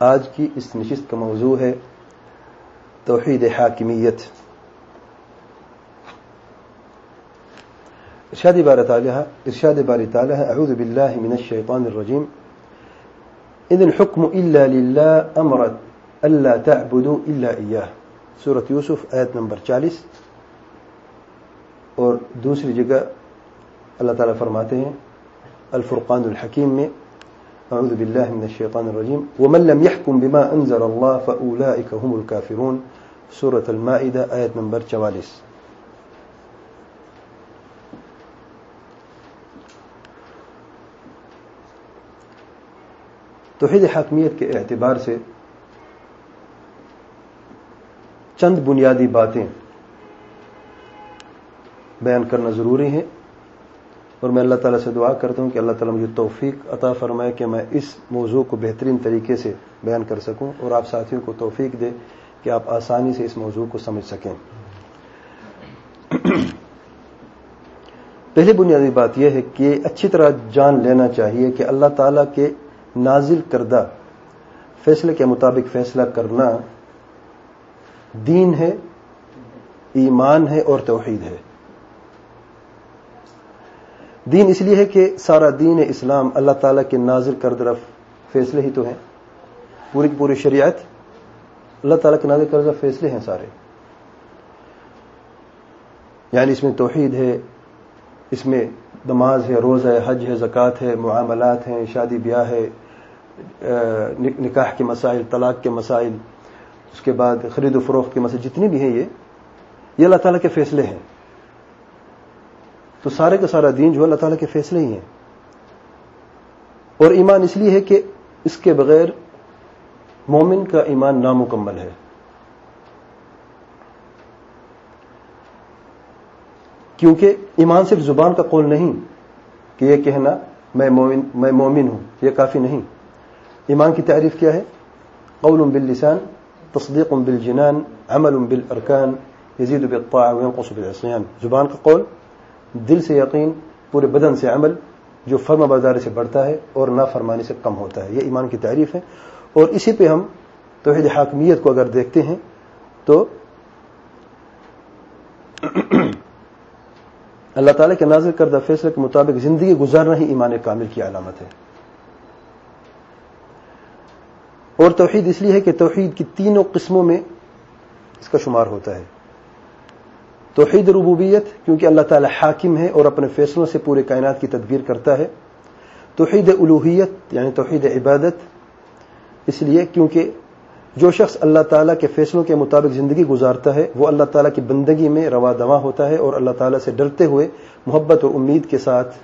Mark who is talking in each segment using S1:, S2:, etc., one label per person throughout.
S1: آج کی اس نشست کا موضوع ہے توحید حاکمیت۔ ارشاد بار تعالیٰ ارشاد بار تعالیٰ اعوذ باللہ من الشیطان الرجیم۔ اذ الحکم الا للہ امرت اللہ تعبدوا الا ایاہ سورة یوسف، آیت نمبر چالیس۔ اور دوسری جگہ اللہ تعالیٰ فرماتے ہیں، الفرقان الحکیم میں۔ أعوذ بالله من الشيطان الرجيم. ومن لم يحكم بما أنزل الله فأولئك هم الكافرون. سورة المائدة، آية نمبر 44 توحید حاکمیت کے اعتبار سے چند بنیادی باتیں بیان کرنا ضروری ہیں۔ اور میں اللہ تعالیٰ سے دعا کرتا ہوں کہ اللہ تعالیٰ مجھے توفیق عطا فرمائے کہ میں اس موضوع کو بہترین طریقے سے بیان کر سکوں اور آپ ساتھیوں کو توفیق دے کہ آپ آسانی سے اس موضوع کو سمجھ سکیں۔ پہلی بنیادی بات یہ ہے کہ اچھی طرح جان لینا چاہیے کہ اللہ تعالیٰ کے نازل کردہ فیصلے کے مطابق فیصلہ کرنا دین ہے، ایمان ہے اور توحید ہے۔ دین اس لیے ہے کہ سارا دین اسلام اللہ تعالیٰ کے نازل کر فیصلے ہی تو ہیں۔ پوری کی پوری شریعت اللہ تعالیٰ کے نازل کردہ فیصلے ہیں سارے۔ یعنی اس میں توحید ہے، اس میں نماز ہے، روزہ ہے، حج ہے، زکوٰۃ ہے، معاملات ہیں، شادی بیاہ ہے نکاح کے مسائل، طلاق کے مسائل، اس کے بعد خرید و فروخت کے مسائل جتنی بھی ہیں یہ یہ اللہ تعالیٰ کے فیصلے ہیں۔ تو سارے کا سارا دین جو اللہ تعالیٰ کے فیصلے ہی ہیں۔ اور ایمان اس لیے ہے کہ اس کے بغیر مومن کا ایمان نامکمل ہے۔ کیونکہ ایمان صرف زبان کا قول نہیں کہ یہ کہنا میں مومن میں مومن ہوں، یہ کافی نہیں۔ ایمان کی تعریف کیا ہے؟ قول باللسان، تصدیق بالجنان، عمل بالارکان، یزید بالطاعة وينقص بالعصيان زبان کا قول دل سے یقین، پورے بدن سے عمل جو فرما بازاری سے بڑھتا ہے اور نافرمانی سے کم ہوتا ہے۔ یہ ایمان کی تعریف ہے۔ اور اسی پہ ہم توحید حاکمیت کو اگر دیکھتے ہیں تو اللہ تعالیٰ کے نازل کردہ فیصلے کے مطابق زندگی گزارنا ہی ایمان کامل کی علامت ہے۔ اور توحید اس لیے ہے کہ توحید کی تینوں قسموں میں اس کا شمار ہوتا ہے۔ توحید ربوبیت، کیونکہ اللہ تعالی حاکم ہے اور اپنے فیصلوں سے پورے کائنات کی تدبیر کرتا ہے۔ توحید الوحیت یعنی توحید عبادت، اس لیے کیونکہ جو شخص اللہ تعالیٰ کے فیصلوں کے مطابق زندگی گزارتا ہے، وہ اللہ تعالیٰ کی بندگی میں روا دوا ہوتا ہے اور اللہ تعالیٰ سے ڈرتے ہوئے محبت اور امید کے ساتھ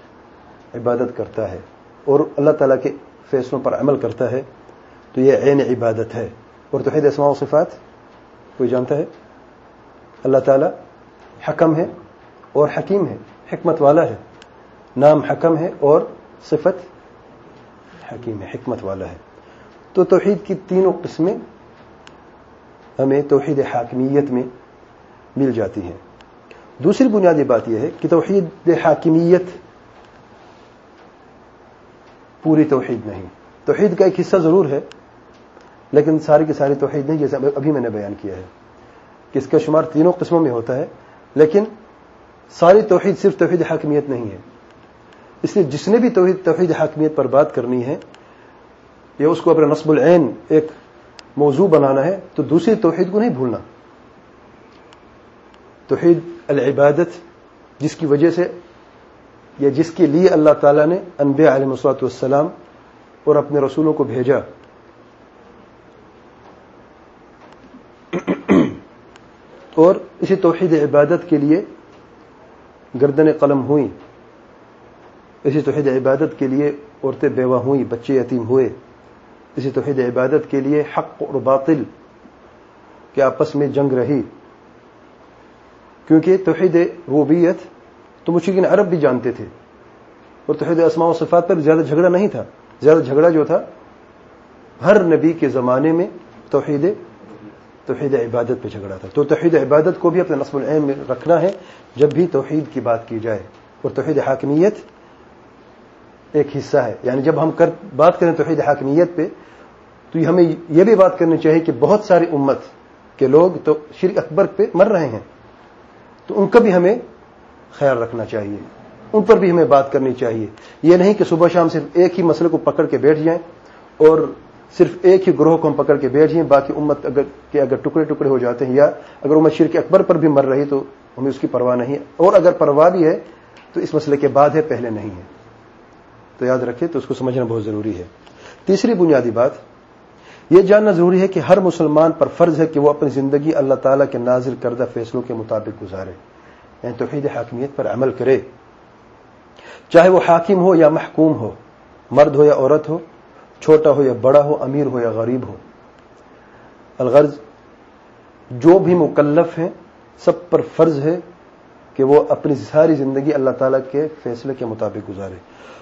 S1: عبادت کرتا ہے اور اللہ تعالیٰ کے فیصلوں پر عمل کرتا ہے۔ تو یہ عین عبادت ہے۔ اور توحید اسماء و صفات، کوئی جانتا ہے؟ اللہ تعالیٰ حکم ہے اور حکیم ہے، حکمت والا ہے۔ نام حکم ہے اور صفت حکیم ہے، حکمت والا ہے۔ تو توحید کی تینوں قسمیں ہمیں توحید حاکمیت میں مل جاتی ہیں۔ دوسری بنیادی بات یہ ہے کہ توحید حاکمیت پوری توحید نہیں۔ توحید کا ایک حصہ ضرور ہے، لیکن ساری کی ساری توحید نہیں، جیسے ابھی میں نے بیان کیا ہے۔ کہ اس کا شمار تینوں قسموں میں ہوتا ہے۔ لیکن ساری توحید صرف توحید حاکمیت نہیں ہے۔ اس لیے جس نے بھی توحید توحید حاکمیت پر بات کرنی ہے یا اس کو اپنا نصب العین ایک موضوع بنانا ہے، تو دوسری توحید کو نہیں بھولنا۔ توحید العبادت، جس کی وجہ سے یا جس کے لیے اللہ تعالیٰ نے انبیاء علیہ مسلاط والسلام اور اپنے رسولوں کو بھیجا۔ اور اسی توحید عبادت کے لیے گردن قلم ہوئیں۔ اسی توحید عبادت کے لیے عورتیں بیوہ ہوئیں، بچے یتیم ہوئے۔ اسی توحید عبادت کے لیے حق اور باطل کہ آپس میں جنگ رہی۔ کیونکہ توحید روبیت تو مشکل عرب بھی جانتے تھے۔ اور توحید اسماء و صفات پر زیادہ جھگڑا نہیں تھا۔ زیادہ جھگڑا جو تھا، ہر نبی کے زمانے میں توحید توحید عبادت پہ جھگڑا تھا۔ تو توحید عبادت کو بھی اپنے نصب العین میں رکھنا ہے۔ جب بھی توحید کی بات کی جائے اور توحید حاکمیت ایک حصہ ہے۔ یعنی جب ہم کر بات کریں توحید حاکمیت پہ، تو ہمیں یہ بھی بات کرنی چاہیے کہ بہت ساری امت کے لوگ تو شرک اکبر پہ مر رہے ہیں۔ تو ان کا بھی ہمیں خیال رکھنا چاہیے۔ ان پر بھی ہمیں بات کرنی چاہیے۔ یہ نہیں کہ صبح شام صرف ایک ہی مسئلے کو پکڑ کے بیٹھ جائیں اور صرف ایک ہی گروہ کو ہم پکڑ کے بیٹھ جائیں، باقی امت اگر کے اگر ٹکڑے ٹکڑے ہو جاتے ہیں، یا اگر امت شرک اکبر پر بھی مر رہی تو ہمیں اس کی پرواہ نہیں ہے۔ اور اگر پرواہ بھی ہے تو اس مسئلے کے بعد ہے، پہلے نہیں ہے۔ تو یاد رکھے تو اس کو سمجھنا بہت ضروری ہے۔ تیسری بنیادی بات، یہ جاننا ضروری ہے کہ ہر مسلمان پر فرض ہے کہ وہ اپنی زندگی اللہ تعالیٰ کے نازل کردہ فیصلوں کے مطابق گزارے۔ یعنی توحید حاکمیت پر عمل کرے۔ چاہے وہ حاکم ہو یا محکوم ہو، مرد ہو یا عورت ہو چھوٹا ہو یا بڑا ہو، امیر ہو یا غریب ہو۔ الغرض، جو بھی مکلف ہیں، سب پر فرض ہے کہ وہ اپنی ساری زندگی اللہ تعالیٰ کے فیصلے کے مطابق گزارے۔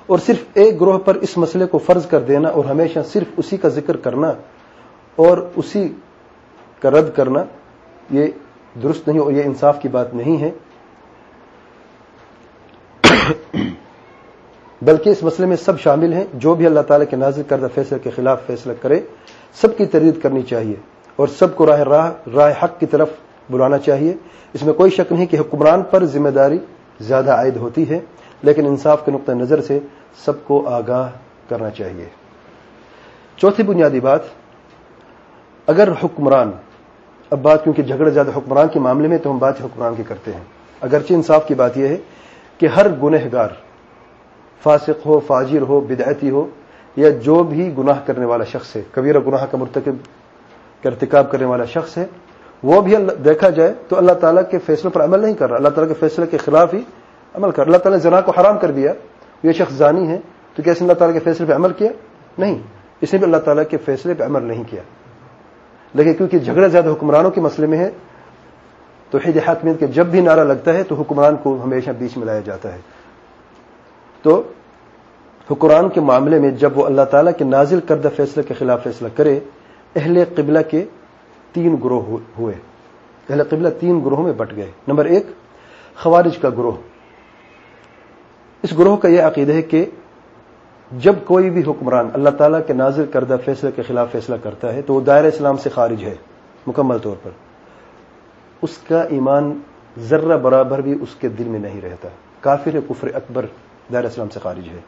S1: اور صرف ایک گروہ پر اس مسئلے کو فرض کر دینا اور ہمیشہ صرف اسی کا ذکر کرنا اور اسی کا رد کرنا، یہ درست نہیں اور یہ انصاف کی بات نہیں ہے۔ بلکہ اس مسئلے میں سب شامل ہیں، جو بھی اللہ تعالیٰ کے نازل کردہ فیصلے کے خلاف فیصلہ کرے، سب کی تردید کرنی چاہیے اور سب کو راہ راہ راہ حق کی طرف بلانا چاہیے۔ اس میں کوئی شک نہیں کہ حکمران پر ذمہ داری زیادہ عائد ہوتی ہے، لیکن انصاف کے نقطۂ نظر سے سب کو آگاہ کرنا چاہیے۔ چوتھی بنیادی بات، اگر حکمران، اب بات کیونکہ جھگڑے زیادہ حکمران کے معاملے میں، تو ہم بات حکمران کی کرتے ہیں۔ اگرچہ انصاف کی بات یہ ہے کہ ہر گنہ گار فاسق ہو، فاجر ہو، بدعتی ہو، یا جو بھی گناہ کرنے والا شخص ہے، کبیرہ گناہ کا مرتکب، کا ارتکاب کرنے والا شخص ہے، وہ بھی دیکھا جائے تو اللہ تعالیٰ کے فیصلے پر عمل نہیں کر رہا۔ اللہ تعالیٰ کے فیصلے کے خلاف ہی عمل کر اللہ تعالیٰ نے زنا کو حرام کر دیا۔ یہ شخص زانی ہے، تو کیسے اللہ تعالیٰ کے فیصلے پہ عمل کیا؟ نہیں۔ اس نے بھی اللہ تعالیٰ کے فیصلے پہ عمل نہیں کیا۔ لیکن کیونکہ جھگڑا زیادہ حکمرانوں کے مسئلے میں ہے تو حید حاکمیت کے جب بھی نعرہ لگتا ہے، تو حکمران کو ہمیشہ بیچ میں لایا جاتا ہے۔ تو حکمران کے معاملے میں جب وہ اللہ تعالیٰ کے نازل کردہ فیصلے کے خلاف فیصلہ کرے، اہل قبلہ کے تین گروہ ہوئے۔ اہل قبلہ تین گروہوں میں بٹ گئے۔ نمبر ایک، خوارج کا گروہ۔ اس گروہ کا یہ عقیدہ ہے کہ جب کوئی بھی حکمران اللہ تعالیٰ کے نازل کردہ فیصلے کے خلاف فیصلہ کرتا ہے، تو وہ دائر اسلام سے خارج ہے، مکمل طور پر۔ اس کا ایمان ذرہ برابر بھی اس کے دل میں نہیں رہتا۔ کافر کفر اکبر دائر اسلام سے خارج ہے۔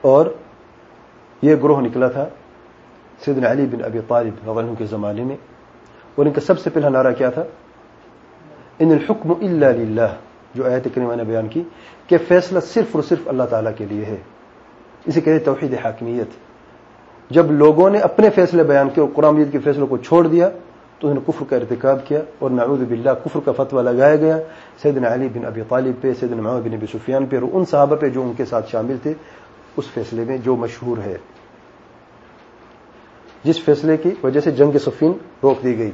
S1: اور یہ گروہ نکلا تھا سیدنا علی بن ابی طالب عنہ کے زمانے میں۔ اور ان کا سب سے پہلا نعرہ کیا تھا؟ ان الحکم الا للہ، جو آیت کریمہ نے بیان کی کہ فیصلہ صرف اور صرف اللہ تعالیٰ کے لیے ہے۔ اسے کہتے توحید حاکمیت۔ جب لوگوں نے اپنے فیصلے بیان کیے اور قرآن مجید کے فیصلوں کو چھوڑ دیا تو انہوں نے کفر کا ارتکاب کیا اور نعوذ باللہ کفر کا فتویٰ لگایا گیا۔ سیدنا علی بن ابی طالب پہ، سیدنا محمد بن ابی سفیان پہ اور ان صحابہ پہ جو ان کے ساتھ شامل تھے، اس فیصلے میں جو مشہور ہے۔ جس فیصلے کی وجہ سے جنگ صفین روک دی گئی۔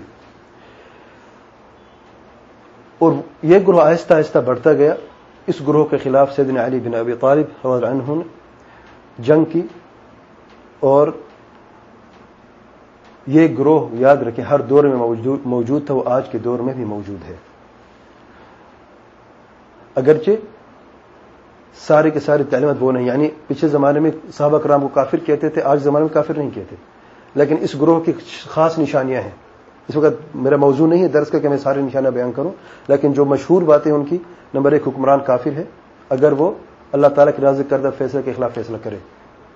S1: اور یہ گروہ آہستہ آہستہ بڑھتا گیا۔ اس گروہ کے خلاف سیدنا علی بن ابی طالب عنہ نے جنگ کی اور یہ گروہ یاد رکھیں، ہر دور میں موجود تھا، وہ آج کے دور میں بھی موجود ہے۔ اگرچہ سارے کے سارے تعلیمات وہ نہیں یعنی پچھلے زمانے میں صحابہ کرام کو کافر کہتے تھے، آج زمانے میں کافر نہیں کہتے۔ لیکن اس گروہ کی خاص نشانیاں ہیں۔ اس وقت میرا موضوع نہیں ہے درس کا کہ میں سارے نشانہ بیان کروں، لیکن جو مشہور باتیں ان کی، نمبر ایک، حکمران کافر ہے۔ اگر وہ اللہ تعالیٰ کی راضی کردہ فیصلے کے خلاف فیصلہ کرے،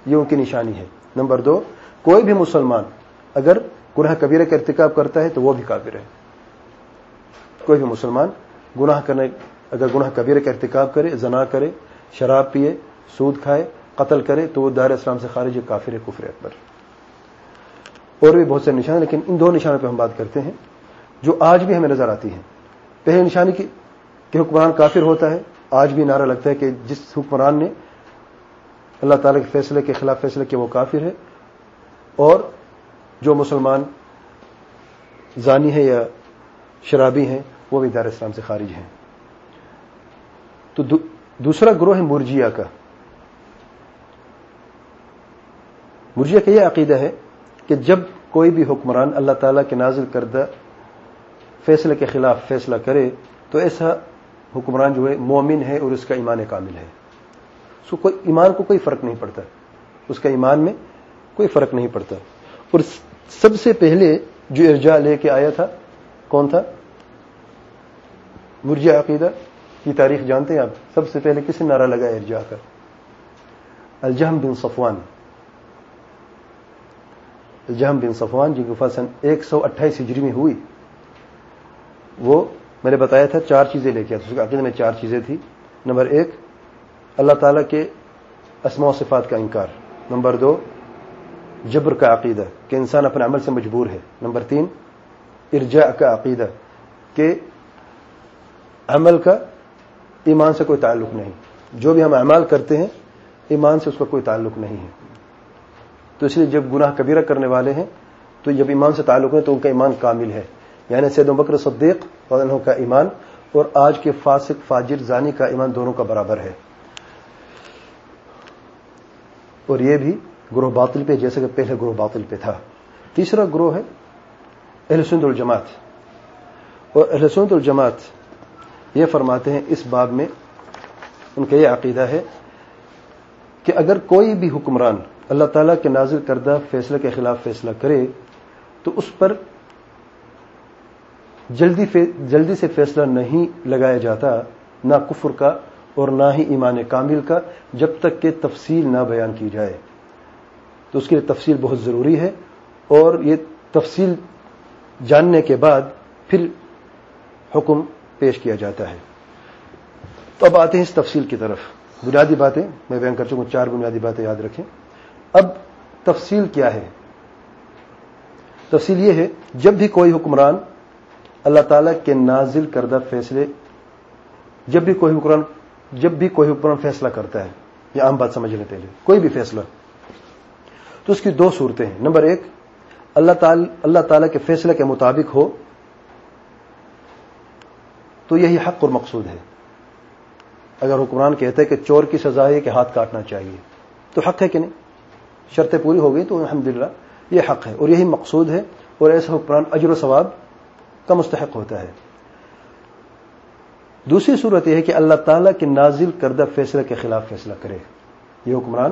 S1: یہ ان کی نشانی ہے۔ نمبر دو، کوئی بھی مسلمان اگر گناہ کبیرہ کا ارتکاب کرتا ہے تو وہ بھی کافر ہے۔ کوئی بھی مسلمان گناہ کرنے، اگر گناہ کبیرہ کا ارتکاب کرے، زنا کرے، شراب پیے، سود کھائے، قتل کرے، تو وہ دار اسلام سے خارج کافر ہے، کفر اکبر۔ اور بھی بہت سے نشان، لیکن ان دو نشانوں پہ ہم بات کرتے ہیں جو آج بھی ہمیں نظر آتی ہیں۔ پہلے نشانی کی، کہ حکمران کافر ہوتا ہے، آج بھی نعرہ لگتا ہے کہ جس حکمران نے اللہ تعالی کے فیصلے کے خلاف فیصلے کے وہ کافر ہے۔ اور جو مسلمان زانی ہیں یا شرابی ہیں، وہ بھی دار اسلام سے خارج ہیں۔ تو دوسرا گروہ ہے مرجیا کا۔ مرجیا کا یہ عقیدہ ہے کہ جب کوئی بھی حکمران اللہ تعالی کے نازل کردہ فیصلے کے خلاف فیصلہ کرے، تو ایسا حکمران جو ہے مومن ہے اور اس کا ایمان کامل ہے۔ اس کو کوئی، ایمان کو کوئی فرق نہیں پڑتا۔ اس کا ایمان میں کوئی فرق نہیں پڑتا۔ اور سب سے پہلے جو ارجا لے کے آیا تھا، کون تھا؟ مرجا عقیدہ کی تاریخ جانتے ہیں آپ؟ سب سے پہلے کس نے نعرہ لگا ارجا کا؟ الجہم بن صفوان۔ الجہم بن صفوان جن کی وفات سن ایک سو اٹھائیس ہجری میں ہوئی، وہ میں نے بتایا تھا چار چیزیں لے کے اس کے عقیدے میں چار چیزیں تھیں۔ نمبر ایک، اللہ تعالیٰ کے اسماء و صفات کا انکار۔ نمبر دو جبر کا عقیدہ کہ انسان اپنے عمل سے مجبور ہے۔ نمبر تین، ارجاء کا عقیدہ کہ عمل کا ایمان سے کوئی تعلق نہیں۔ جو بھی ہم اعمال کرتے ہیں، ایمان سے اس کا کوئی تعلق نہیں ہے۔ تو اس لیے جب گناہ کبیرہ کرنے والے ہیں، تو جب ایمان سے تعلق ہے تو ان کا ایمان کامل ہے۔ یعنی سید بکر صدیق اور انہوں کا ایمان اور آج کے فاسق، فاجر، زانی کا ایمان دونوں کا برابر ہے۔ اور یہ بھی گروہ باطل پہ، جیسے کہ پہلے گروہ باطل پہ تھا۔ تیسرا گروہ ہے اہل سند الجماعت اور اہل سند الجماعت یہ فرماتے ہیں، اس باب میں ان کا یہ عقیدہ ہے کہ اگر کوئی بھی حکمران اللہ تعالیٰ کے نازل کردہ فیصلے کے خلاف فیصلہ کرے، تو اس پر جلدی جلدی سے فیصلہ نہیں لگایا جاتا، نہ کفر کا اور نہ ہی ایمان کامل کا، جب تک کہ تفصیل نہ بیان کی جائے۔ تو اس کے لیے تفصیل بہت ضروری ہے اور یہ تفصیل جاننے کے بعد پھر حکم پیش کیا جاتا ہے۔ تو اب آتے ہیں اس تفصیل کی طرف۔ بنیادی باتیں، میں بیان کر چکا چار بنیادی باتیں یاد رکھیں۔ اب تفصیل کیا ہے؟ تفصیل یہ ہے، جب بھی کوئی حکمران اللہ تعالیٰ کے نازل کردہ فیصلے، جب بھی کوئی حکمران، جب بھی کوئی حکمران فیصلہ کرتا ہے، یہ عام بات سمجھ لیں پہلے، کوئی بھی فیصلہ تو اس کی دو صورتیں ہیں۔ نمبر ایک، اللہ تعالی، اللہ تعالیٰ کے فیصلے کے مطابق ہو، تو یہی حق اور مقصود ہے۔ اگر حکمران کہتے ہیں کہ چور کی سزا ہے کہ ہاتھ کاٹنا چاہیے، تو حق ہے کہ نہیں؟ شرطیں پوری ہو گئی تو الحمدللہ، یہ حق ہے۔ اور یہی مقصود ہے، اور ایسا حکمران اجر و ثواب کا مستحق ہوتا ہے۔ دوسری صورت یہ ہے کہ اللہ تعالیٰ کے نازل کردہ فیصلے کے خلاف فیصلہ کرے۔ یہ حکمران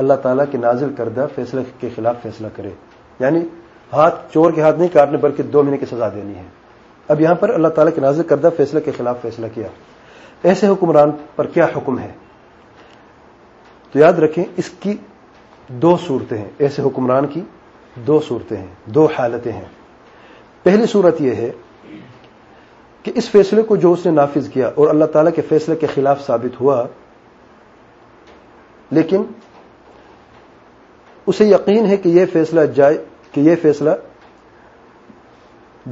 S1: اللہ تعالیٰ کے نازل کردہ فیصلے کے خلاف فیصلہ کرے۔ یعنی ہاتھ چور کے ہاتھ نہیں کاٹنے، بلکہ دو مہینے کی سزا دینی ہے۔ اب یہاں پر اللہ تعالیٰ کے نازل کردہ فیصلے کے خلاف فیصلہ کیا۔ ایسے حکمران پر کیا حکم ہے؟ تو یاد رکھیں، اس کی دو صورتیں ہیں۔ ایسے حکمران کی دو صورتیں ہیں، دو حالتیں ہیں۔ پہلی صورت یہ ہے کہ اس فیصلے کو جو اس نے نافذ کیا اور اللہ تعالی کے فیصلے کے خلاف ثابت ہوا، لیکن اسے یقین ہے کہ یہ فیصلہ جائز کہ یہ فیصلہ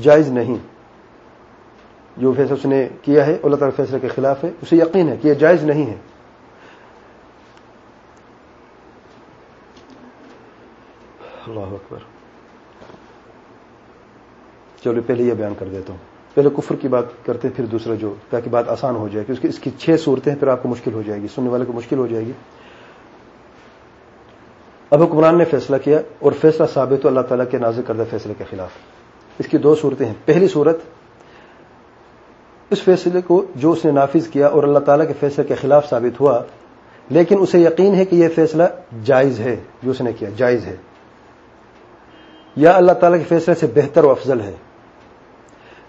S1: جائز نہیں۔ جو فیصلہ اس نے کیا ہے، اللہ تعالی فیصلے کے خلاف ہے، اسے یقین ہے کہ یہ جائز نہیں ہے۔ اللہ اکبر۔ چلو، پہلے یہ بیان کر دیتا ہوں۔ پہلے کفر کی بات کرتے ہیں، پھر دوسرا جو، تاکہ بات آسان ہو جائے، کیونکہ اس کی چھ صورتیں ہیں، پھر آپ کو مشکل ہو جائے گی، سننے والے کو مشکل ہو جائے گی۔ اب حکمران نے فیصلہ کیا اور فیصلہ ثابت ہو اللہ تعالیٰ کے نازک کردہ فیصلے کے خلاف۔ اس کی دو صورتیں ہیں۔ پہلی صورت، اس فیصلے کو جو اس نے نافذ کیا اور اللہ تعالیٰ کے فیصلے کے خلاف ثابت ہوا، لیکن اسے یقین ہے کہ یہ فیصلہ جائز ہے، جو اس نے کیا، جائز ہے۔ یا اللہ تعالیٰ کے فیصلے سے بہتر و افضل ہے،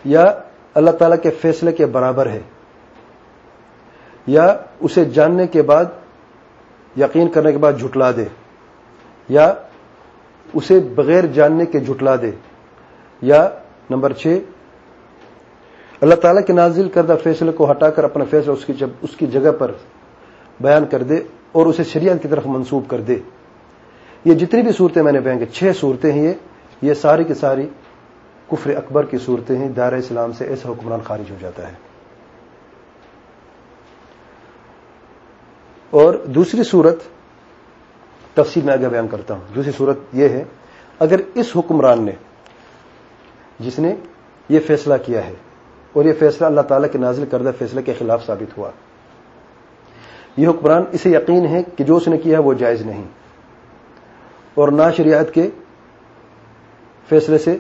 S1: یا اللہ تعالیٰ کے فیصلے کے برابر ہے۔ یا اسے جاننے کے بعد، یقین کرنے کے بعد جھٹلا دے۔ یا اسے بغیر جاننے کے جھٹلا دے۔ یا نمبر چھ، اللہ تعالیٰ کے نازل کردہ فیصلے کو ہٹا کر اپنا فیصلہ اس کی جب، اس کی جگہ پر بیان کر دے اور اسے شریعت کی طرف منسوب کر دے۔ یہ جتنی بھی صورتیں میں نے بیان کی، چھ صورتیں ہیں یہ۔ یہ ساری کی ساری کفر اکبر کی صورتیں ہیں۔ دائرہ اسلام سے ایسا حکمران خارج ہو جاتا ہے۔ اور دوسری صورت تفصیل میں آگے بیان کرتا ہوں۔ دوسری صورت یہ ہے، اگر اس حکمران نے، جس نے یہ فیصلہ کیا ہے، اور یہ فیصلہ اللہ تعالیٰ کے نازل کردہ فیصلے کے خلاف ثابت ہوا، یہ حکمران اسے یقین ہے کہ جو اس نے کیا وہ جائز نہیں۔ اور نہ شریعت کے فیصلے سے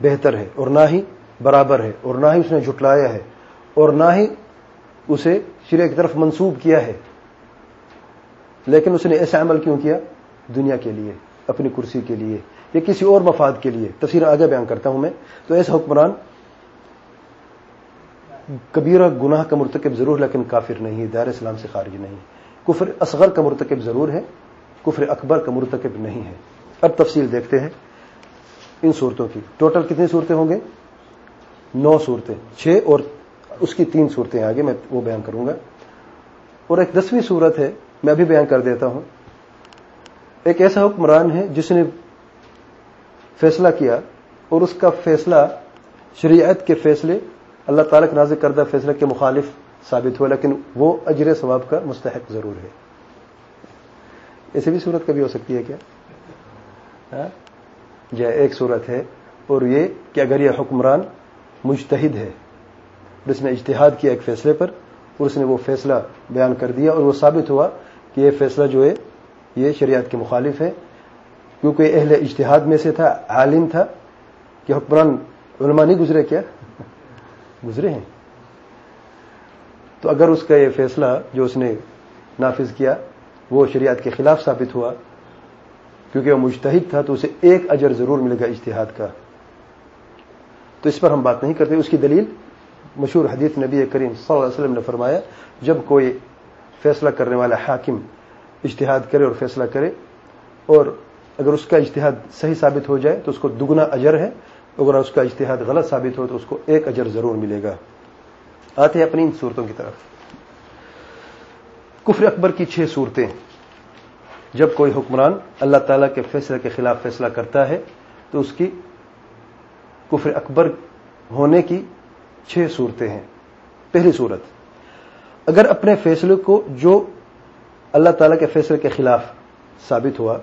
S1: بہتر ہے، اور نہ ہی برابر ہے، اور نہ ہی اس نے جھٹلایا ہے، اور نہ ہی اسے شریع کی طرف منسوب کیا ہے۔ لیکن اس نے ایسا عمل کیوں کیا؟ دنیا کے لیے، اپنی کرسی کے لیے، یا کسی اور مفاد کے لیے۔ تفصیل آگے بیان کرتا ہوں میں۔ تو ایسا حکمران کبیرہ گناہ کا مرتکب ضرور، لیکن کافر نہیں، دار اسلام سے خارج نہیں۔ کفر اصغر کا مرتکب ضرور ہے، کفر اکبر کا مرتکب نہیں ہے۔ اب تفصیل دیکھتے ہیں ان صورتوں کی۔ ٹوٹل کتنی صورتیں ہوں گے؟ نو صورتیں۔ چھ اور اس کی تین صورتیں آگے میں وہ بیان کروں گا۔ اور ایک دسویں صورت ہے میں ابھی بیان کر دیتا ہوں۔ ایک ایسا حکمران ہے جس نے فیصلہ کیا اور اس کا فیصلہ شریعت کے فیصلے، اللہ تعالیٰ کے نازک کردہ فیصلے کے مخالف ثابت ہوا، لیکن وہ اجر ثواب کا مستحق ضرور ہے۔ ایسی بھی صورت کبھی ہو سکتی ہے کیا؟ ہاں؟ جی ایک صورت ہے اور یہ کہ اگر یہ حکمران مجتہد ہے جس نے اجتہاد کیا ایک فیصلے پر اور اس نے وہ فیصلہ بیان کر دیا اور وہ ثابت ہوا کہ یہ فیصلہ جو ہے، یہ شریعت کے مخالف ہے، کیونکہ اہل اجتہاد میں سے تھا، عالم تھا، کہ حکمران علماء نہیں گزرے کیا؟ گزرے ہیں۔ تو اگر اس کا یہ فیصلہ جو اس نے نافذ کیا، وہ شریعت کے خلاف ثابت ہوا، کیونکہ وہ مشتحد تھا، تو اسے ایک اجر ضرور ملے گا اجتہاد کا۔ تو اس پر ہم بات نہیں کرتے۔ اس کی دلیل مشہور حدیث نبی کریم صلی اللہ علیہ وسلم نے فرمایا، جب کوئی فیصلہ کرنے والا حاکم اجتہاد کرے اور فیصلہ کرے اور اگر اس کا اجتہاد صحیح ثابت ہو جائے تو اس کو دگنا اجر ہے، اگر اس کا اجتہاد غلط ثابت ہو تو اس کو ایک اجر ضرور ملے گا۔ آتے ہیں اپنی ان صورتوں کی طرف۔ کفر اکبر کی چھ صورتیں۔ جب کوئی حکمران اللہ تعالی کے فیصلے کے خلاف فیصلہ کرتا ہے تو اس کی کفر اکبر ہونے کی چھ صورتیں ہیں۔ پہلی صورت۔ اگر اپنے فیصلے کو جو اللہ تعالی کے فیصلے کے خلاف ثابت ہوا،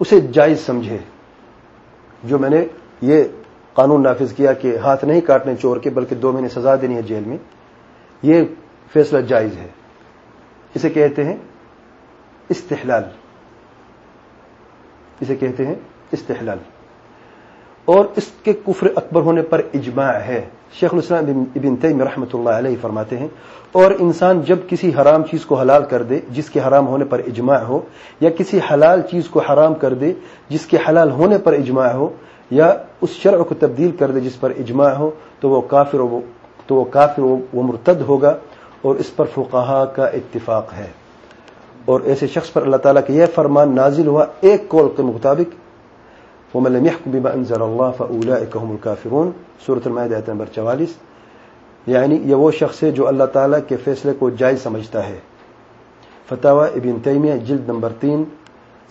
S1: اسے جائز سمجھے۔ جو میں نے یہ قانون نافذ کیا کہ ہاتھ نہیں کاٹنے چور کے بلکہ دو مہینے سزا دینی ہے جیل میں، یہ فیصلہ جائز ہے۔ اسے کہتے ہیں استحلال۔ اسے کہتے ہیں استحلال۔ اور اس کے کفر اکبر ہونے پر اجماع ہے۔ شیخ الاسلام ابن تیم رحمۃ اللہ علیہ فرماتے ہیں، اور انسان جب کسی حرام چیز کو حلال کر دے، جس کے حرام ہونے پر اجماع ہو، یا کسی حلال چیز کو حرام کر دے، جس کے حلال ہونے پر اجماع ہو، یا اس شرع کو تبدیل کر دے جس پر اجماع ہو، تو وہ کافر تو وہ کافر وہ مرتد ہوگا، اور اس پر فقہا کا اتفاق ہے۔ اور ایسے شخص پر اللہ تعالیٰ کا یہ فرمان نازل ہوا ایک قول کے مطابق وہ ملم بما انزل اللہ فاولئک هم الكافرون. سورۃ المائدہ ایت نمبر 44 یعنی یہ وہ شخص ہے جو اللہ تعالیٰ کے فیصلے کو جائز سمجھتا ہے. فتح ابن تیمیہ جلد نمبر تین،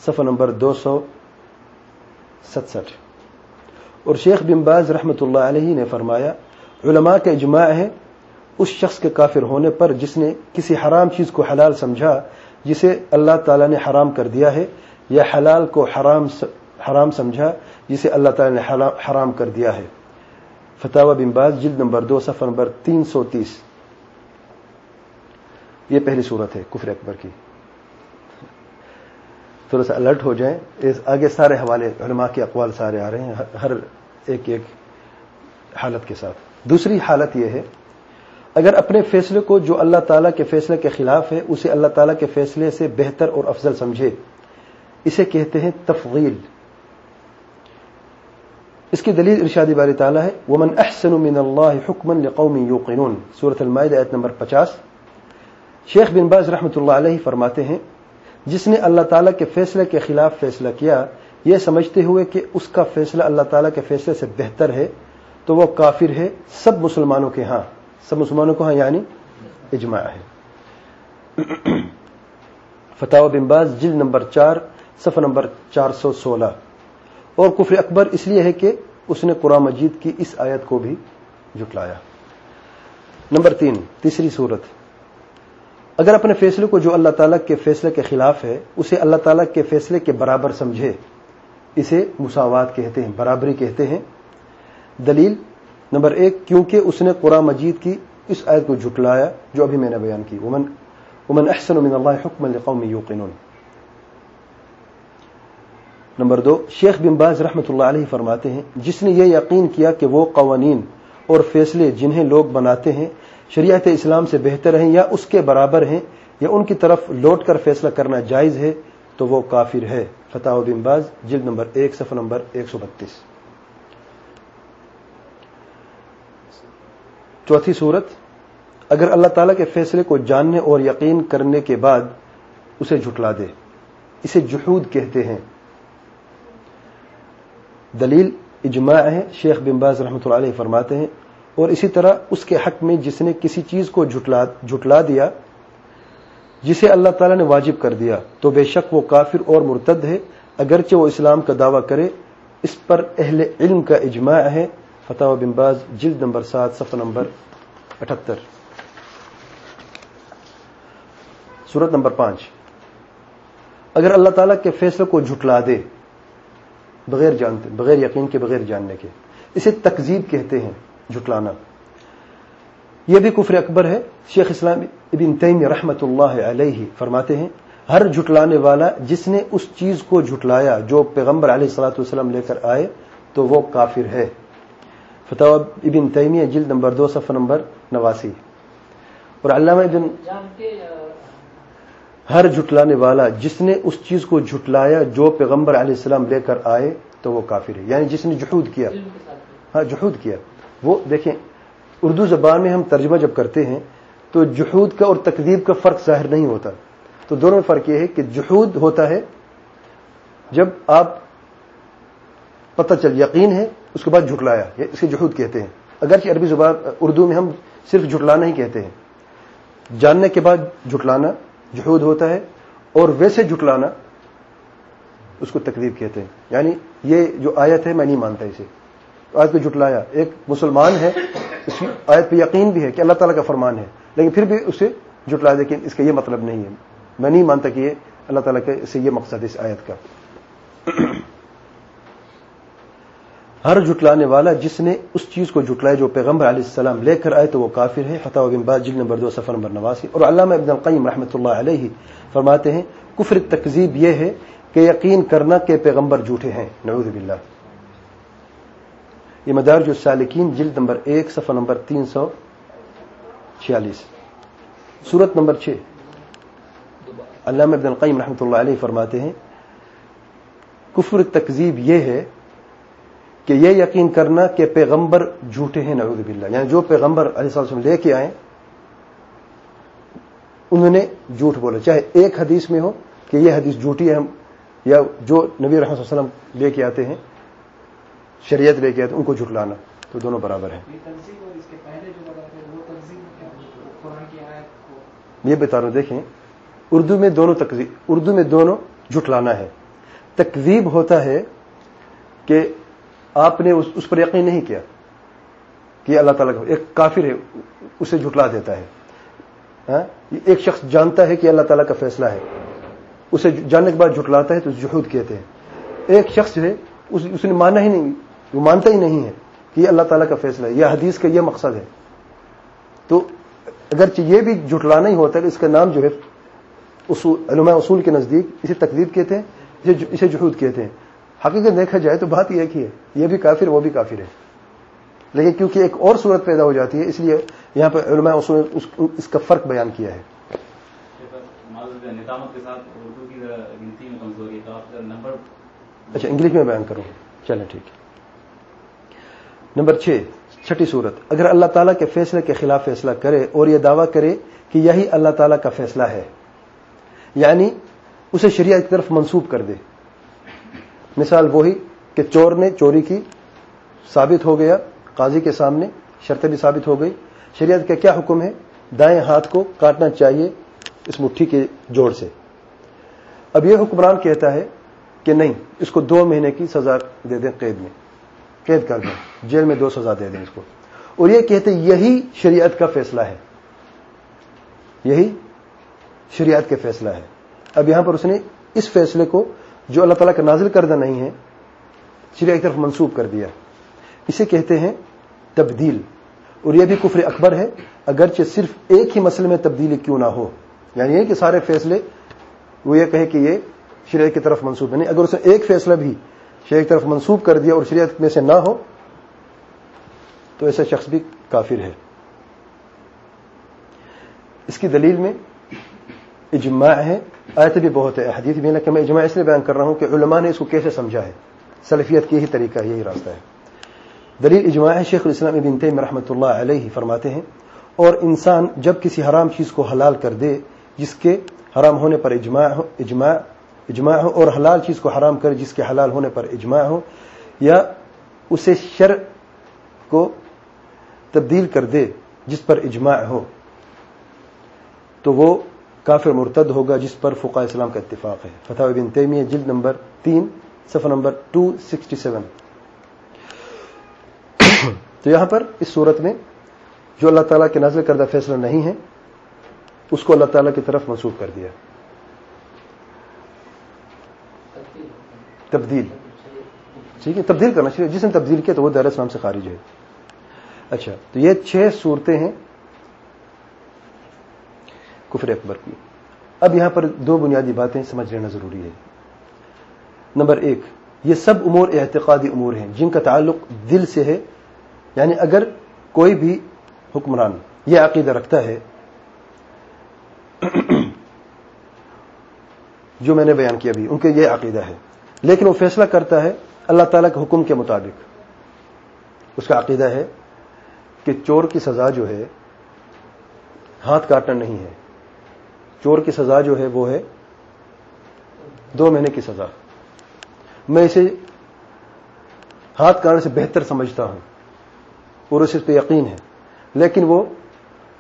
S1: صفحہ نمبر دو سو ستسٹھ. اور شیخ بن باز رحمۃ اللہ علیہ نے فرمایا، علماء کا اجماع ہے اس شخص کے کافر ہونے پر جس نے کسی حرام چیز کو حلال سمجھا، جسے اللہ تعالی نے حرام کر دیا ہے، یا حلال کو حرام حرام سمجھا، جسے اللہ تعالی نے حرام کر دیا ہے۔ فتح بن باز، جلد نمبر دو، صفحہ نمبر تین سو تیس۔ یہ پہلی صورت ہے، کفر اکبر کی۔ تھوڑا سا الرٹ ہو جائیں۔ آگے سارے حوالے، علماء کے اقوال سارے آ رہے ہیں، ہر ایک ایک حالت کے ساتھ۔ دوسری حالت یہ ہے، اگر اپنے فیصلے کو جو اللہ تعالیٰ کے فیصلے کے خلاف ہے، اسے اللہ تعالیٰ کے فیصلے سے بہتر اور افضل سمجھے، اسے کہتے ہیں تفغیل اس کی دلیل ارشادی باری تعالیٰ ہے، ومن احسن من اللہ حکمن لقوم یوقنون صورت المائد ایت نمبر پچاس۔ شیخ بن باز رحمۃ اللہ علیہ فرماتے ہیں، جس نے اللہ تعالیٰ کے فیصلے کے خلاف فیصلہ کیا، یہ سمجھتے ہوئے کہ اس کا فیصلہ اللہ تعالیٰ کے فیصلے سے بہتر ہے، تو وہ کافر ہے، سب مسلمانوں کے ہاں۔ سب مسلمانوں کو ہاں یعنی اجماع ہے۔ فتح بمباز جلد نمبر چار، صفحہ نمبر چار سو سولہ۔ اور کفر اکبر اس لیے ہے کہ اس نے قرآن مجید کی اس آیت کو بھی جٹلایا نمبر تین، تیسری صورت۔ اگر اپنے فیصلے کو جو اللہ تعالیٰ کے فیصلے کے خلاف ہے، اسے اللہ تعالیٰ کے فیصلے کے برابر سمجھے، اسے مساوات کہتے ہیں، برابری کہتے ہیں۔ دلیل، نمبر ایک، کیونکہ اس نے قرآن مجید کی اس آیت کو جھٹلایا، جو ابھی میں نے بیان کی۔ ومن ومن احسن من اللہ حکم لقوم یوقنون۔ نمبر دو، شیخ بن باز رحمۃ اللہ علیہ فرماتے ہیں، جس نے یہ یقین کیا کہ وہ قوانین اور فیصلے جنہیں لوگ بناتے ہیں، شریعت اسلام سے بہتر ہیں یا اس کے برابر ہیں، یا ان کی طرف لوٹ کر فیصلہ کرنا جائز ہے، تو وہ کافر ہے۔ فتح بن باز، جلد نمبر ایک، صفحہ نمبر ایک سو بتیس۔ چوتھی صورت، اگر اللہ تعالیٰ کے فیصلے کو جاننے اور یقین کرنے کے بعد اسے جھٹلا دے۔ اسے جحود کہتے ہیں۔ دلیل اجماع ہے۔ شیخ بن باز رحمۃ اللہ علیہ فرماتے ہیں، اور اسی طرح اس کے حق میں جس نے کسی چیز کو جھٹلا دیا، جسے اللہ تعالیٰ نے واجب کر دیا، تو بے شک وہ کافر اور مرتد ہے۔ اگرچہ وہ اسلام کا دعویٰ کرے، اس پر اہل علم کا اجماع ہے۔ فتح بن باز، جلد نمبر سات، صفحہ نمبر اٹھتر۔ صورت نمبر پانچ۔ اگر اللہ تعالیٰ کے فیصلے کو جھٹلا دے بغیر جانتے، بغیر یقین کے، بغیر جاننے کے۔ اسے تکذیب کہتے ہیں جھٹلانا۔ یہ بھی کفر اکبر ہے۔ شیخ اسلام ابن تیم رحمت اللہ علیہ فرماتے ہیں، ہر جھٹلانے والا جس نے اس چیز کو جھٹلایا جو پیغمبر علیہ السلاۃ والسلام لے کر آئے، تو وہ کافر ہے۔ فتح ابن تیمیہ جلد نمبر دو، صفحہ نمبر نواسی۔ اور علامہ ابن ہر جھٹلانے والا جس نے اس چیز کو جھٹلایا جو پیغمبر علیہ السلام لے کر آئے تو وہ کافر ہے۔ یعنی جس نے جہود کیا۔ ہاں جہود کیا۔ وہ دیکھیں، اردو زبان میں ہم ترجمہ جب کرتے ہیں تو جہود کا اور تقدیب کا فرق ظاہر نہیں ہوتا۔ تو دونوں میں فرق یہ ہے کہ جہود ہوتا ہے جب آپ پتہ چل، یقین ہے، اس کے بعد جھٹلایا اسے جہود کہتے ہیں۔ اگرچہ عربی زبان، اردو میں ہم صرف جھٹلانا ہی کہتے ہیں۔ جاننے کے بعد جھٹلانا جہود ہوتا ہے اور ویسے جھٹلانا اس کو تقریب کہتے ہیں۔ یعنی یہ جو آیت ہے، میں نہیں مانتا اسے۔ آیت پہ جھٹلایا۔ ایک مسلمان ہے، اس کی آیت پہ یقین بھی ہے کہ اللہ تعالیٰ کا فرمان ہے، لیکن پھر بھی اسے جھٹلا لیکن اس کا یہ مطلب نہیں ہے۔ میں نہیں مانتا کہ یہ اللہ تعالیٰ کا سے یہ مقصد ہے اس آیت کا۔ ہر جھٹلانے والا جس نے اس چیز کو جھٹلایا جو پیغمبر علیہ السلام لے کر آئے تو وہ کافر ہے۔ فتح بن باز، جلد نمبر دو سفر نمبر نواسی۔ اور علامہ ابن القیم رحمۃ اللہ علیہ فرماتے ہیں، کفر تقزیب یہ ہے کہ یقین کرنا کہ پیغمبر جھوٹے ہیں۔ نعوذ باللہ۔ یہ مدار جو سالکین جلد نمبر ایک، صفحہ نمبر تین سو چھیالیس۔ سورت نمبر چھ۔ علامہ ابن القیم رحمۃ اللہ علیہ فرماتے ہیں، کفر تقزیب یہ ہے کہ یہ یقین کرنا کہ پیغمبر جھوٹے ہیں نعوذ باللہ۔ یعنی جو پیغمبر علیہ وسلم لے کے آئے انہوں نے جھوٹ بولا۔ چاہے ایک حدیث میں ہو کہ یہ حدیث جھوٹی ہے یا جو نبی رحمۃ وسلم لے کے آتے ہیں شریعت لے کے آتے ہیں ان کو جھٹلانا تو دونوں برابر ہیں۔ یہ بتا رہا ہوں دیکھیں اردو میں دونوں تقزیب اردو میں دونوں جھٹلانا ہے۔ تقزیب ہوتا ہے کہ آپ نے اس پر یقین نہیں کیا کہ اللہ تعالیٰ کا ایک کافر ہے، اسے جھٹلا دیتا ہے۔ ہاں؟ ایک شخص جانتا ہے کہ اللہ تعالیٰ کا فیصلہ ہے۔ اسے جاننے کے بعد جھٹلاتا ہے تو جہود کہتے ہیں۔ ایک شخص ہے، اس نے مانا ہی نہیں، وہ مانتا ہی نہیں ہے کہ یہ اللہ تعالیٰ کا فیصلہ ہے۔ یہ حدیث کا یہ مقصد ہے۔ تو اگرچہ یہ بھی جھٹلانا ہی ہوتا ہے، اس کا نام جو ہے علماء اصول کے نزدیک اسے تقریب کہتے ہیں، اسے جہود کہتے ہیں۔ حقیقت دیکھا جائے تو بات یہ ایک ہی ہے یہ بھی کافر، وہ بھی کافر ہے۔ لیکن کیونکہ ایک اور صورت پیدا ہو جاتی ہے، اس لیے یہاں پہ علماء اس کا فرق بیان کیا ہے۔ اچھا انگلش میں بیان کروں۔ چلیں ٹھیک ہے۔ نمبر چھ، چھٹی صورت۔ اگر اللہ تعالیٰ کے فیصلے کے خلاف فیصلہ کرے اور یہ دعویٰ کرے کہ یہی اللہ تعالیٰ کا فیصلہ ہے یعنی اسے شریعت کی طرف منسوب کر دے۔ مثال وہی کہ چور نے چوری کی، ثابت ہو گیا، قاضی کے سامنے شرط بھی ثابت ہو گئی۔ شریعت کا کیا حکم ہے؟ دائیں ہاتھ کو کاٹنا چاہیے اس مٹھی کے جوڑ سے۔ اب یہ حکمران کہتا ہے کہ نہیں، اس کو دو مہینے کی سزا دے دیں قید میں۔ قید کر دیں، جیل میں دو سزا دے دیں اس کو۔ اور یہ کہتے یہی شریعت کا فیصلہ ہے۔ یہی شریعت کے فیصلہ ہے۔ اب یہاں پر اس نے اس فیصلے کو جو اللہ تعالیٰ کا نازل کردہ نہیں ہے شریعت کی طرف منسوخ کر دیا۔ اسے کہتے ہیں تبدیل۔ اور یہ بھی کفر اکبر ہے، اگرچہ صرف ایک ہی مسئلے میں تبدیلی کیوں نہ ہو۔ یعنی یہ کہ سارے فیصلے، وہ یہ کہے کہ یہ شریعت کی طرف منسوخ نہیں، اگر اس نے ایک فیصلہ بھی شریعت کی طرف منسوخ کر دیا اور شریعت میں سے نہ ہو، تو ایسا شخص بھی کافر ہے۔ اس کی دلیل میں اجماع ہے۔ آیت بھی بہت ہے حدیث بھی کہ میں اجماع اس لیے بیان کر رہا ہوں کہ علماء نے اس کو کیسے سمجھا ہے۔ سلفیت کی ہی طریقہ، یہی راستہ ہے۔ دلیل اجماع ہے، شیخ الاسلام ابن تیم رحمۃ اللہ علیہ فرماتے ہیں، اور انسان جب کسی حرام چیز کو حلال کر دے، جس کے حرام ہونے پر اجماع ہو، اجماع اجماع ہو، اور حلال چیز کو حرام کر، جس کے حلال ہونے پر اجماع ہو، یا اسے شر کو تبدیل کر دے، جس پر اجماع ہو، تو وہ کافر مرتد ہوگا جس پر فقہ اسلام کا اتفاق ہے۔ فتح بن تیمیہ، جلد نمبر تین، صفحہ نمبر ٹو سکسٹی سیون۔ تو یہاں پر اس صورت میں جو اللہ تعالیٰ کے نازل کردہ فیصلہ نہیں ہے، اس کو اللہ تعالیٰ کی طرف منسوخ کر دیا۔ تبدیل۔ ٹھیک ہے، تبدیل کرنا چاہیے جس نے تبدیل کیا تو وہ دیر اسلام سے خارج ہے۔ اچھا تو یہ چھ صورتیں ہیں کفر اکبر کی۔ اب یہاں پر دو بنیادی باتیں سمجھ لینا ضروری ہے۔ نمبر ایک، یہ سب امور اعتقادی امور ہیں جن کا تعلق دل سے ہے یعنی اگر کوئی بھی حکمران یہ عقیدہ رکھتا ہے، جو میں نے بیان کیا بھی ان کے یہ عقیدہ ہے۔ لیکن وہ فیصلہ کرتا ہے اللہ تعالیٰ کے حکم کے مطابق۔ اس کا عقیدہ ہے کہ چور کی سزا جو ہے، ہاتھ کاٹنا نہیں ہے۔ چور کی سزا جو ہے وہ ہے دو مہینے کی سزا۔ میں اسے ہاتھ کاٹنے سے بہتر سمجھتا ہوں اور اسے اس پہ یقین ہے، لیکن وہ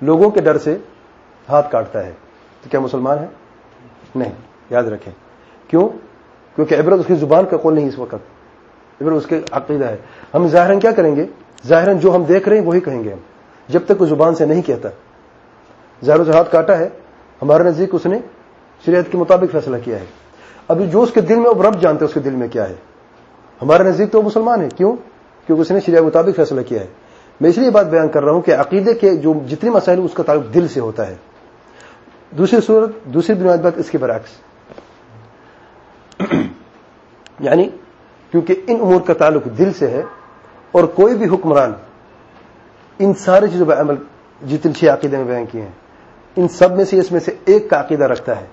S1: لوگوں کے ڈر سے ہاتھ کاٹتا ہے۔ تو کیا مسلمان ہے نہیں، یاد رکھیں۔ کیوں؟ کیونکہ عبرت اس کی زبان کا قول نہیں اس وقت۔ عبرت اس کے عقیدہ ہے۔ ہم ظاہر کیا کریں گے؟ ظاہر جو ہم دیکھ رہے ہیں وہی کہیں گے ہم۔ جب تک وہ زبان سے نہیں کہتا۔ ظاہر سے ہاتھ کاٹا ہے۔ ہمارے نزدیک اس نے شریعت کے مطابق فیصلہ کیا ہے۔ ابھی جو اس کے دل میں وہ رب جانتے اس کے دل میں کیا ہے۔ ہمارے نزدیک تو وہ مسلمان ہے کیوں؟ کیونکہ اس نے شریعت مطابق فیصلہ کیا ہے۔ میں اس لیے بات بیان کر رہا ہوں کہ عقیدے کے جو جتنی مسائل اس کا تعلق دل سے ہوتا ہے۔ دوسری صورت، دوسری بنیاد بات اس کے برعکس۔ یعنی کیونکہ ان امور کا تعلق دل سے ہے اور کوئی بھی حکمران ان ساری چیزوں پر عمل، جتنے چھ عقیدے میں بیان کیے ہیں۔ ان سب میں سے اس میں سے ایک کا عقیدہ رکھتا ہے۔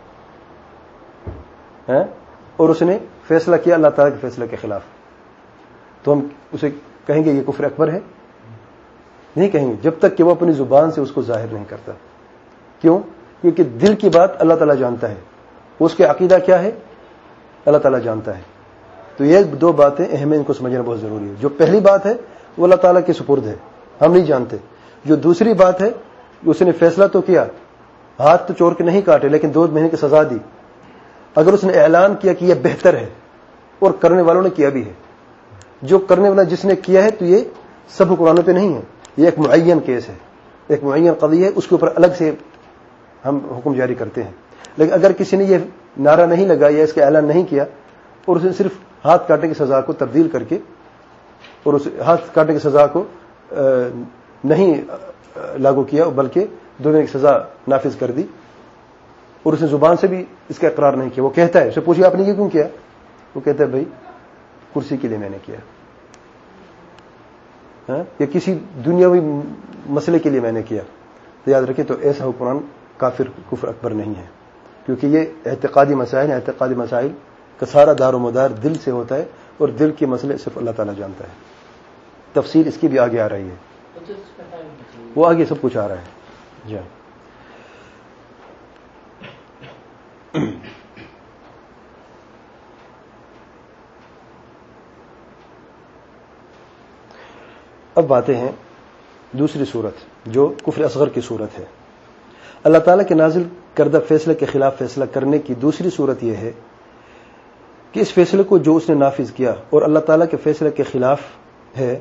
S1: ہاں؟ اور اس نے فیصلہ کیا اللہ تعالیٰ کے فیصلے کے خلاف۔ تو ہم اسے کہیں گے یہ کفر اکبر ہے؟ نہیں کہیں گے۔ جب تک کہ وہ اپنی زبان سے اس کو ظاہر نہیں کرتا۔ کیوں؟ کیونکہ دل کی بات اللہ تعالیٰ جانتا ہے۔ اس کے عقیدہ کیا ہے؟ اللہ تعالیٰ جانتا ہے۔ تو یہ دو باتیں اہم ان کو سمجھنا بہت ضروری ہے۔ جو پہلی بات ہے، وہ اللہ تعالیٰ کے سپرد ہے۔ ہم نہیں جانتے۔ جو دوسری بات ہے، اس نے فیصلہ تو کیا۔ ہاتھ تو چور کے نہیں کاٹے، لیکن دو مہینے کی سزا دی۔ اگر اس نے اعلان کیا کہ یہ بہتر ہے، اور کرنے والوں نے کیا بھی ہے۔ جو کرنے والا جس نے کیا ہے تو یہ سب حکمرانوں پہ نہیں ہے۔ یہ ایک معین کیس ہے۔ ایک معین قضی ہے، اس کے اوپر الگ سے ہم حکم جاری کرتے ہیں۔ لیکن اگر کسی نے یہ نعرہ نہیں لگا یا اس کا اعلان نہیں کیا، اور اس نے صرف ہاتھ کاٹنے کی سزا کو تبدیل کر کے، اور اس ہاتھ کاٹنے کی سزا کو نہیں لاگو کیا، بلکہ دو کی سزا نافذ کر دی اور اس نے زبان سے بھی اس کا اقرار نہیں کیا۔ وہ کہتا ہے، اسے پوچھیے، آپ نے یہ کیوں کیا؟ وہ کہتا ہے، بھائی، کرسی کے لیے میں نے کیا۔ ہاں؟ یا کسی دنیاوی مسئلے کے لیے میں نے کیا۔ تو یاد رکھیں تو ایسا حکمران کافر، کفر اکبر نہیں ہے۔ کیونکہ یہ اعتقادی مسائل اعتقادی مسائل کا سارا دار و مدار دل سے ہوتا ہے اور دل کے مسئلے صرف اللہ تعالیٰ جانتا ہے۔ تفصیل اس کی بھی آگے آ رہی ہے۔ وہ آگے سب کچھ آ رہا ہے۔ جی اب باتیں ہیں دوسری صورت جو کفر اصغر کی صورت ہے۔ اللہ تعالیٰ کے نازل کردہ فیصلے کے خلاف فیصلہ کرنے کی دوسری صورت یہ ہے کہ اس فیصلے کو جو اس نے نافذ کیا اور اللہ تعالیٰ کے فیصلے کے خلاف ہے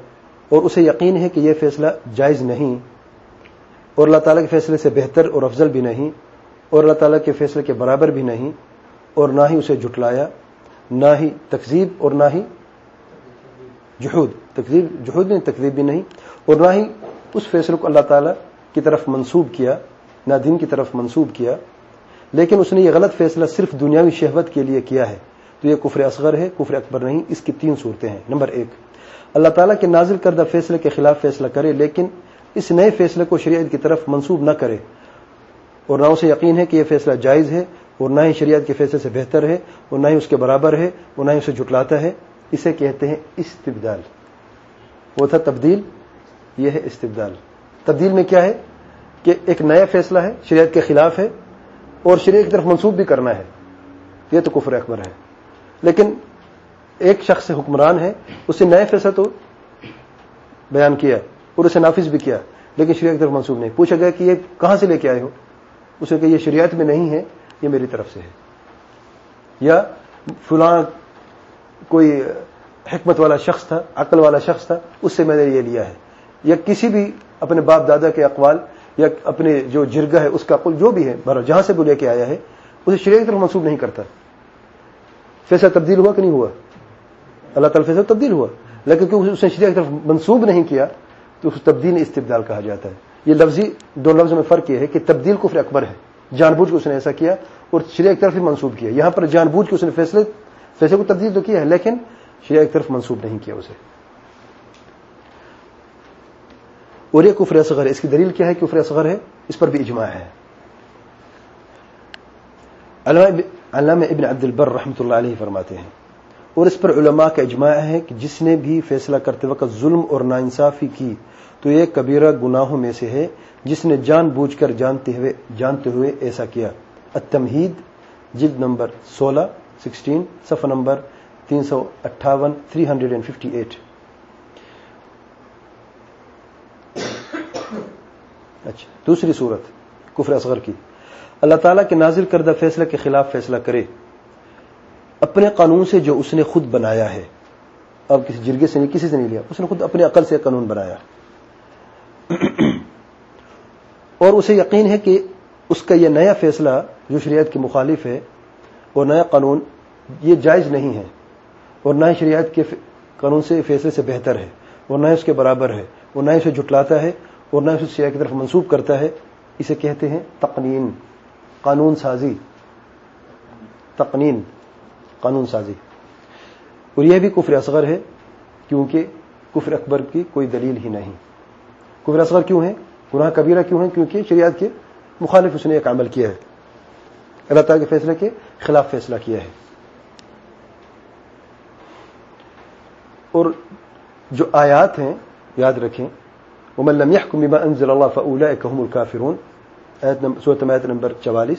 S1: اور اسے یقین ہے کہ یہ فیصلہ جائز نہیں اور اللہ تعالیٰ کے فیصلے سے بہتر اور افضل بھی نہیں، اور اللہ تعالیٰ کے فیصلے کے برابر بھی نہیں، اور نہ ہی اسے جھٹلایا، نہ ہی تقزیب اور نہ ہی جہود تقزیب جہود نہیں تقزیب بھی نہیں، اور نہ ہی اس فیصلے کو اللہ تعالیٰ کی طرف منسوب کیا، نہ دین کی طرف منسوب کیا۔ لیکن اس نے یہ غلط فیصلہ صرف دنیاوی شہوت کے لیے کیا ہے۔ تو یہ کفر اصغر ہے، کفر اکبر نہیں، اس کی تین صورتیں ہیں۔ نمبر ایک، اللہ تعالیٰ کے نازل کردہ فیصلے کے خلاف فیصلہ کرے، لیکن اس نئے فیصلے کو شریعت کی طرف منسوب نہ کرے۔ اور نہ اسے یقین ہے کہ یہ فیصلہ جائز ہے، اور نہ ہی شریعت کے فیصلے سے بہتر ہے، اور نہ ہی اس کے برابر ہے، اور نہ ہی اسے جٹلاتا ہے۔ اسے کہتے ہیں استبدال۔ وہ تھا تبدیل، یہ ہے استبدال۔ تبدیل میں کیا ہے؟ کہ ایک نیا فیصلہ ہے، شریعت کے خلاف ہے، اور شریعت کی طرف منسوخ بھی کرنا ہے۔ یہ تو کفر اکبر ہے۔ لیکن ایک شخص حکمران ہے اسے نئے فیصلہ تو بیان کیا۔ اور اسے نافذ بھی کیا، لیکن شریعت کی طرف منسوخ نہیں۔ پوچھا گیا کہ یہ کہاں سے لے کے آئے ہو؟ اسے کہ یہ شریعت میں نہیں ہے، یہ میری طرف سے ہے۔ یا فلاں کوئی حکمت والا شخص تھا، عقل والا شخص تھا، اس سے میں نے یہ لیا ہے۔ یا کسی بھی اپنے باپ دادا کے اقوال، یا اپنے جو جرگا ہے، اس کا عقل جو بھی ہے بہر جہاں سے وہ لے کے آیا ہے، اسے شریعت کی طرف منسوخ نہیں کرتا۔ فیصلہ تبدیل ہوا کہ نہیں ہوا؟ اللہ تعالی فیصلہ تبدیل ہوا، لیکن کیونکہ اس نے شریعت کی طرف منسوب نہیں کیا تو اس تبدیل استبدال کہا جاتا ہے۔ یہ لفظی دو لفظ میں فرق یہ ہے کہ تبدیل کفر اکبر ہے۔ جان بوجھ کے اس نے ایسا کیا اور شریع کی طرف ہی منسوب کیا۔ یہاں پر جان بوجھ کے اس نے فیصلے فیصلے کو تبدیل تو کیا ہے، لیکن شریع کی طرف منسوب نہیں کیا اسے۔ اور یہ کفر اصغر ہے۔ اس کی دلیل کیا ہے کفر اصغر ہے؟ اس پر بھی اجماع ہے۔ علامہ ابن عبد البر رحمۃ اللہ علیہ فرماتے ہیں۔ اور اس پر علماء کا اجماع ہے کہ جس نے بھی فیصلہ کرتے وقت ظلم اور ناانصافی کی، تو یہ کبیرہ گناہوں میں سے ہے جس نے جان بوجھ کر جانتے ہوئے جانتے ہوئے ایسا کیا۔ التمہید، جلد نمبر سولہ، سکسٹین، صفحہ نمبر تین سو اٹھاون three hundred and fifty eight اچھا دوسری صورت، کفر اصغر کی۔ اللہ تعالیٰ کے نازل کردہ فیصلہ کے خلاف فیصلہ کرے۔ اپنے قانون سے جو اس نے خود بنایا ہے۔ اب کسی جرگے سے نہیں، کسی سے نہیں لیا، اس نے خود اپنے عقل سے قانون بنایا۔ اور اسے یقین ہے کہ اس کا یہ نیا فیصلہ جو شریعت کے مخالف ہے اور نیا قانون، یہ جائز نہیں ہے۔ اور نہ ہی شریعت کے قانون سے، فیصلے سے بہتر ہے۔ اور نہ ہی اس کے برابر ہے۔ اور نہ ہی اسے جٹلاتا ہے۔ اور نہ اسے شریعت کی طرف منسوخ کرتا ہے۔ اسے کہتے ہیں تقنین، قانون سازی۔ تقنین۔ قانون سازی۔ اور یہ بھی کفر اصغر ہے، کیونکہ کفر اکبر کی کوئی دلیل ہی نہیں۔ کفر اصغر کیوں ہے؟ گناہ کبیرہ کیوں ہے کیونکہ شریعت کے مخالف اس نے ایک عمل کیا ہے۔ اللہ تعالیٰ کے فیصلے کے خلاف فیصلہ کیا ہے۔ اور جو آیات ہیں، یاد رکھیں، ومن لم يحكم بما انزل الله فاولئك هم الكافرون۔ آیت نمبر چوالیس۔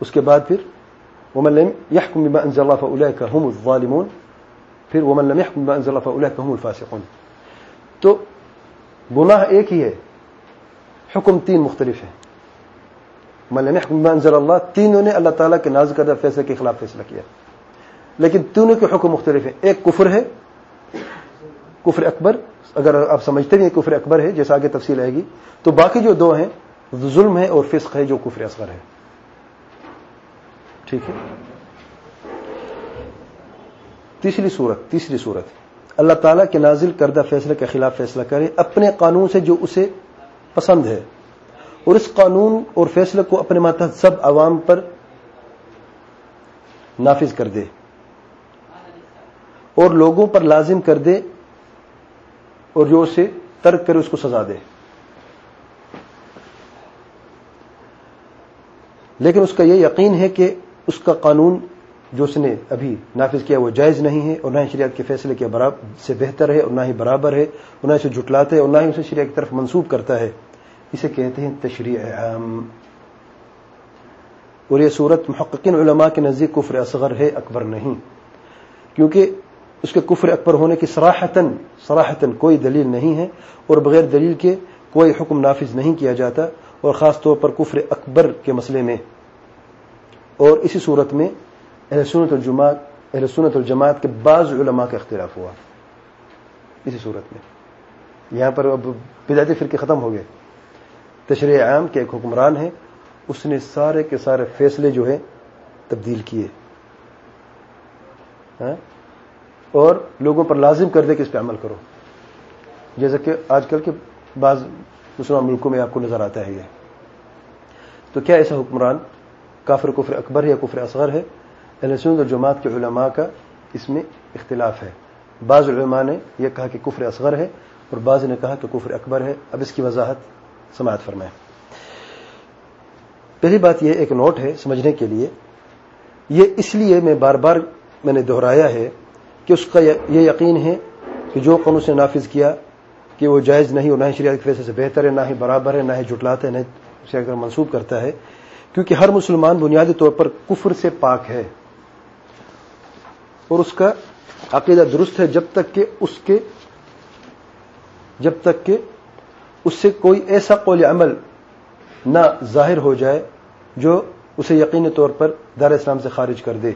S1: اس کے بعد پھر ومن لم يحكم بما انزل الله فاولئك هم الظالمون. پھر ومن لم يحكم بما انزل الله فاولئك هم الفاسقون. تو گناہ ایک ہی ہے، حکم تین مختلف ہے ملم حکم انضر اللہ تینوں نے اللہ تعالیٰ کے ناز کردہ فیصلے کے خلاف فیصلہ کیا۔ لیکن تینوں کے حکم مختلف ہیں۔ ایک کفر ہے، کفر اکبر، اگر آپ سمجھتے ہیں کفر اکبر ہے، جیسا آگے تفصیل آئے گی۔ تو باقی جو دو ہیں، ظلم ہے اور فسق ہے، جو کفر اصغر ہے۔ ٹھیک ہے؟ تیسری صورت تیسری صورت۔ اللہ تعالیٰ کے نازل کردہ فیصلے کے خلاف فیصلہ کرے، اپنے قانون سے جو اسے پسند ہے۔ اور اس قانون اور فیصلے کو اپنے ماتحت سب عوام پر نافذ کر دے۔ اور لوگوں پر لازم کر دے اور جو اسے ترک کرے، اس کو سزا دے۔ لیکن اس کا یہ یقین ہے کہ اس کا قانون جو اس نے ابھی نافذ کیا وہ جائز نہیں ہے اور نہ ہی شریعت کے فیصلے کے سے بہتر ہے اور نہ ہی برابر ہے اور نہ اسے جٹلاتے اور نہ ہی اسے شریعت کی طرف منسوخ کرتا ہے۔ اسے کہتے ہیں تشریع عام۔ اور یہ صورت محققین علماء کے نزدیک کفر اصغر ہے، اکبر نہیں۔ کیونکہ اس کے کفر اکبر ہونے کی سراہتن سراہتن کوئی دلیل نہیں ہے اور بغیر دلیل کے کوئی حکم نافذ نہیں کیا جاتا اور خاص طور پر کفر اکبر کے مسئلے میں۔ اور اسی صورت میں اہل سنت الجماعت اہل سنت الجماعت کے بعض علماء کا اختلاف ہوا۔ اسی صورت میں۔ یہاں پر اب بدایتی فرقے ختم ہو گئے۔ تشریح عام کے ایک حکمران ہے اس نے سارے کے سارے فیصلے جو ہیں تبدیل کیے۔ ہاں؟ اور لوگوں پر لازم کر دے کہ اس پہ عمل کرو۔ جیسا کہ آج کل کے بعض مسلمان ملکوں میں آپ کو نظر آتا ہے۔ یہ تو کیا ایسا حکمران کافر کفر اکبر یا کفر اصغر ہے سنت اور جماعت کے علماء کا اس میں اختلاف ہے۔ بعض علماء نے یہ کہا کہ کفر اصغر ہے اور بعض نے کہا کہ کفر اکبر ہے۔ اب اس کی وضاحت سماعت فرمائیں پہلی بات یہ ایک نوٹ ہے سمجھنے کے لیے۔ یہ اس لیے میں بار بار میں نے دہرایا ہے کہ اس کا یہ یقین ہے کہ جو قانون سے نافذ کیا کہ وہ جائز نہیں اور نہ ہی شریعت کے فیصلے سے بہتر ہے، نہ ہی برابر ہے، نہ ہی جٹلاتا ہے، نہ اسے اگر منسوخ کرتا ہے کیونکہ ہر مسلمان بنیادی طور پر کفر سے پاک ہے اور اس کا عقیدہ درست ہے جب تک کہ اس کے جب تک کہ اس سے کوئی ایسا قول عمل نہ ظاہر ہو جائے جو اسے یقینی طور پر دار اسلام سے خارج کر دے۔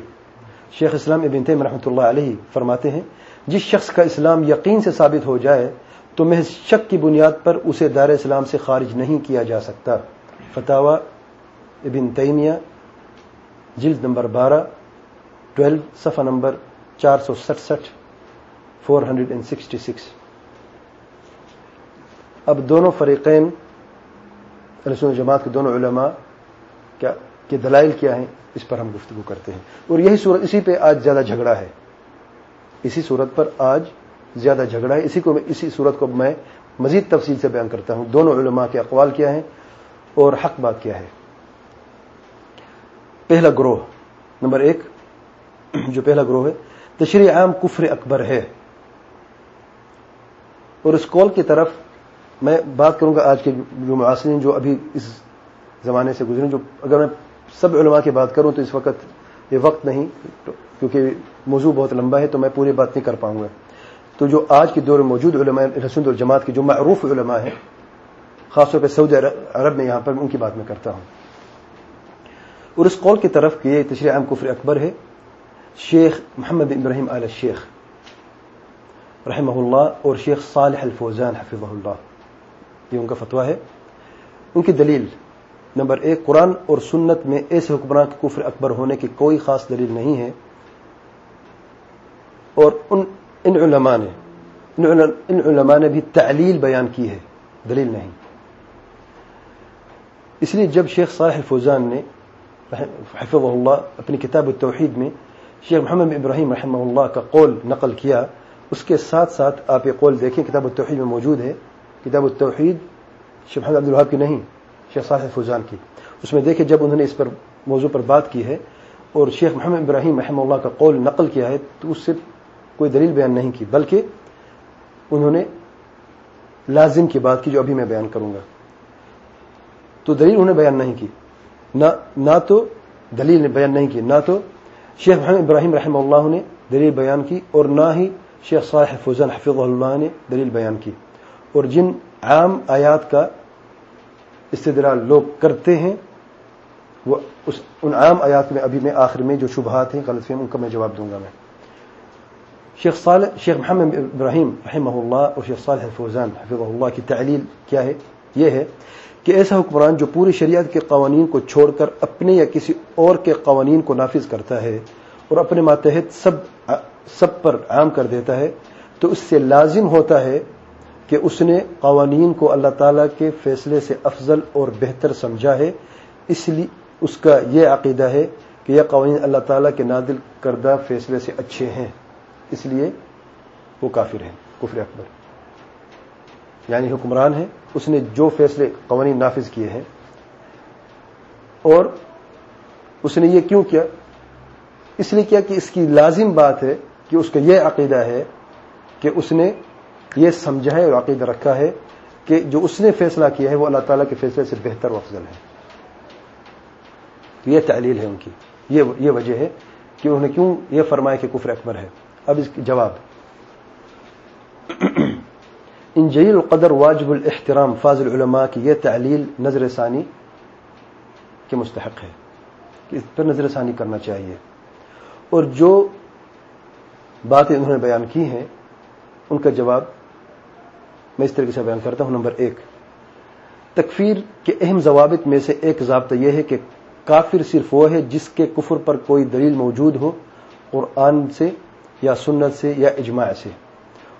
S1: شیخ اسلام ابن تیم رحمۃ اللہ علیہ فرماتے ہیں، جس شخص کا اسلام یقین سے ثابت ہو جائے تو محض شک کی بنیاد پر اسے دار اسلام سے خارج نہیں کیا جا سکتا۔ فتح ابن تیمیہ، جلد نمبر بارہ، ٹویلو، صفحہ نمبر چار سو سڑسٹھ four hundred and sixty six اب دونوں فریقین رسول جماعت کے دونوں علماء، کیا کہ دلائل کیا ہیں؟ اس پر ہم گفتگو کرتے ہیں۔ اور یہی صورت اسی پہ آج زیادہ جھگڑا ہے۔ اسی صورت پر آج زیادہ جھگڑا ہے۔ اسی کو اسی صورت کو میں مزید تفصیل سے بیان کرتا ہوں۔ دونوں علماء کے اقوال کیا ہیں اور حق بات کیا ہے۔ پہلا گروہ، نمبر ایک، جو پہلا گروہ ہے، تشریح عام کفر اکبر ہے۔ اور اس کال کی طرف میں بات کروں گا آج کے جو معاصرین جو ابھی اس زمانے سے گزرے جو اگر میں سب علماء کی بات کروں تو اس وقت یہ وقت نہیں کیونکہ موضوع بہت لمبا ہے، تو میں پوری بات نہیں کر پاؤں گا۔ تو جو آج کے دور میں موجود علماء رسند الجماعت کے جو معروف علماء ہیں، خاص طور پہ سعودی عرب میں یہاں پر، ان کی بات میں کرتا ہوں۔ اور اس قول کی طرف کہ یہ تشریح عام کفر اکبر ہے، شیخ محمد ابراہیم آل شیخ رحمہ اللہ اور شیخ صالح الفوزان حفظ اللہ، یہ ان کا فتویٰ ہے۔ ان کی دلیل نمبر ایک، قرآن اور سنت میں ایسے حکمراں کے کفر اکبر ہونے کی کوئی خاص دلیل نہیں ہے۔ اور ان ان علماء نے، ان علماء نے بھی تعلیل بیان کی ہے، دلیل نہیں۔ اس لیے جب شیخ صالح فوزان نے حفظ اللہ اپنی کتاب التوحید میں شیخ محمد ابراہیم رحمہ اللہ کا قول نقل کیا، اس کے ساتھ ساتھ آپ یہ قول دیکھیں، کتاب التوحید میں موجود ہے۔ کتاب التوحید شیخ محمد عبدالحاب کی نہیں، شیخ صالح فوزان کی۔ اس میں دیکھیں، جب انہوں نے اس پر موضوع پر بات کی ہے اور شیخ محمد ابراہیم رحمہ اللہ کا قول نقل کیا ہے، تو اس سے کوئی دلیل بیان نہیں کی، بلکہ انہوں نے لازم کی بات کی، جو ابھی میں بیان کروں گا۔ تو دلیل انہوں نے بیان نہیں کی۔ نہ تو دلیل نے بیان نہیں کی. نہ تو شیخ محمد ابراہیم رحمہ اللہ نے دلیل بیان کی اور نہ ہی شیخ صالح فوزان حفظ اللہ نے دلیل بیان کی. اور جن عام آیات کا استدلال لوگ کرتے ہیں، وہ اس ان عام آیات میں ابھی میں آخر میں جو شبہات ہیں، غلط فہم، ان کا میں جواب دوں گا میں. شیخ صالح، شیخ محمد ابراہیم رحمہ اللہ اور شیخ صالح فوزان حفظ اللہ کی تعلیل کیا ہے؟ یہ ہے کہ ایسا حکمران جو پوری شریعت کے قوانین کو چھوڑ کر اپنے یا کسی اور کے قوانین کو نافذ کرتا ہے اور اپنے ماتحت سب سب پر عام کر دیتا ہے، تو اس سے لازم ہوتا ہے کہ اس نے قوانین کو اللہ تعالی کے فیصلے سے افضل اور بہتر سمجھا ہے۔ اس لیے اس کا یہ عقیدہ ہے کہ یہ قوانین اللہ تعالیٰ کے نادل کردہ فیصلے سے اچھے ہیں۔ اس لیے وہ کافر ہیں۔ کفر اکبر۔ یعنی حکمران ہے اس نے جو فیصلے قوانین نافذ کیے ہیں، اور اس نے یہ کیوں کیا؟ اس لیے کیا کہ اس کی لازم بات ہے کہ اس کا یہ عقیدہ ہے کہ اس نے یہ سمجھا ہے اور عقیدہ رکھا ہے کہ جو اس نے فیصلہ کیا ہے وہ اللہ تعالیٰ کے فیصلے سے بہتر و افضل ہے۔ تو یہ تعلیل ہے ان کی۔ یہ وجہ ہے کہ انہوں نے کیوں یہ فرمایا کہ کفر اکبر ہے۔ اب اس کی جواب۔ ان جیل القدر واجب الاحترام فاضل علماء کی یہ تعلیل نظر ثانی کے مستحق ہے کہ اس پر نظر ثانی کرنا چاہیے۔ اور جو باتیں انہوں نے بیان کی ہیں، ان کا جواب میں اس طریقے سے بیان کرتا ہوں۔ نمبر ایک، تکفیر کے اہم ضوابط میں سے ایک ضابطہ یہ ہے کہ کافر صرف وہ ہے جس کے کفر پر کوئی دلیل موجود ہو قرآن سے یا سنت سے یا اجماع سے۔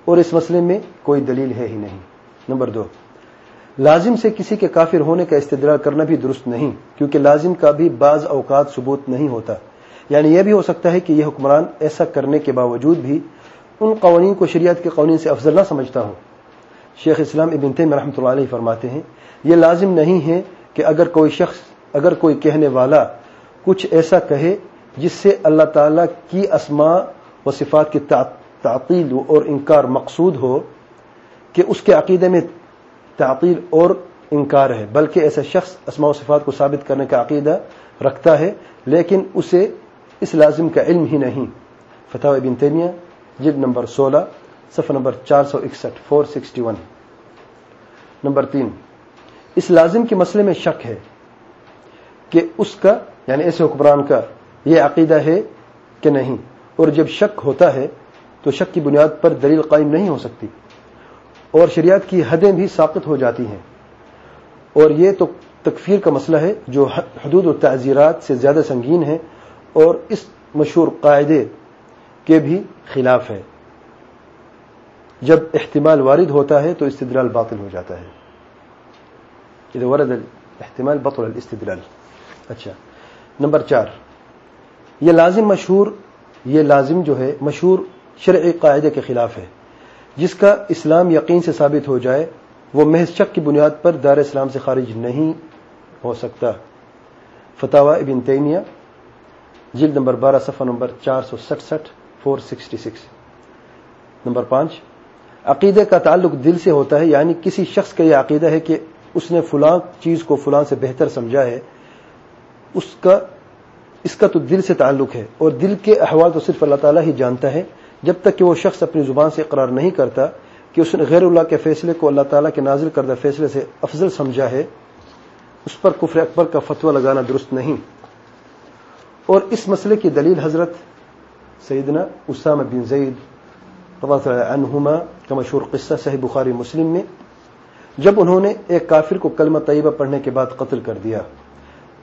S1: اور اس مسئلے میں کوئی دلیل ہے ہی نہیں۔ نمبر دو، لازم سے کسی کے کافر ہونے کا استدلال کرنا بھی درست نہیں، کیونکہ لازم کا بھی بعض اوقات ثبوت نہیں ہوتا۔ یعنی یہ بھی ہو سکتا ہے کہ یہ حکمران ایسا کرنے کے باوجود بھی ان قوانین کو شریعت کے قوانین سے افضل نہ سمجھتا ہو شیخ اسلام ابن تیم رحمۃ اللہ علیہ فرماتے ہیں، یہ لازم نہیں ہے کہ اگر کوئی شخص، اگر کوئی کہنے والا کچھ ایسا کہے جس سے اللہ تعالی کی اسماء و صفات کی تعطیل اور انکار مقصود ہو کہ اس کے عقیدے میں تعطیل اور انکار ہے، بلکہ ایسا شخص اسماء و صفات کو ثابت کرنے کا عقیدہ رکھتا ہے، لیکن اسے اس لازم کا علم ہی نہیں۔ فتح ابن تیمیہ، جلد نمبر سولہ، صفحہ نمبر چار سو اکسٹھ فور سکسٹی ون۔ نمبر تین، اس لازم کے مسئلے میں شک ہے کہ اس کا یعنی ایسے حکمران کا، یہ عقیدہ ہے کہ نہیں۔ اور جب شک ہوتا ہے تو شک کی بنیاد پر دلیل قائم نہیں ہو سکتی اور شریعت کی حدیں بھی ساقت ہو جاتی ہیں اور یہ تو تکفیر کا مسئلہ ہے جو حدود و تعزیرات سے زیادہ سنگین ہے اور اس مشہور قاعدے کے بھی خلاف ہے۔ جب احتمال وارد ہوتا ہے تو استدلال باطل ہو جاتا ہے۔ ورد احتمال بطل الاستدلال۔ اچھا۔ نمبر چار۔ یہ لازم مشہور یہ لازم جو ہے مشہور شرعی قاعدے کے خلاف ہے۔ جس کا اسلام یقین سے ثابت ہو جائے، وہ محض شک کی بنیاد پر دار اسلام سے خارج نہیں ہو سکتا۔ فتح ابن تیمیہ، جلد نمبر بارہ، صفحہ نمبر چار سو سٹسٹھ فور سکسٹی سکس۔ نمبر پانچ، عقیدے کا تعلق دل سے ہوتا ہے یعنی کسی شخص کا یہ عقیدہ ہے کہ اس نے فلاں چیز کو فلاں سے بہتر سمجھا ہے۔ اس کا اس کا تو دل سے تعلق ہے، اور دل کے احوال تو صرف اللہ تعالیٰ ہی جانتا ہے۔ جب تک کہ وہ شخص اپنی زبان سے اقرار نہیں کرتا کہ اس نے غیر اللہ کے فیصلے کو اللہ تعالیٰ کے نازل کردہ فیصلے سے افضل سمجھا ہے، اس پر کفر اکبر کا فتویٰ لگانا درست نہیں۔ اور اس مسئلے کی دلیل حضرت سیدنا اسامہ بن زید عنہما کا مشہور قصہ صحیح بخاری مسلم میں، جب انہوں نے ایک کافر کو کلمہ طیبہ پڑھنے کے بعد قتل کر دیا۔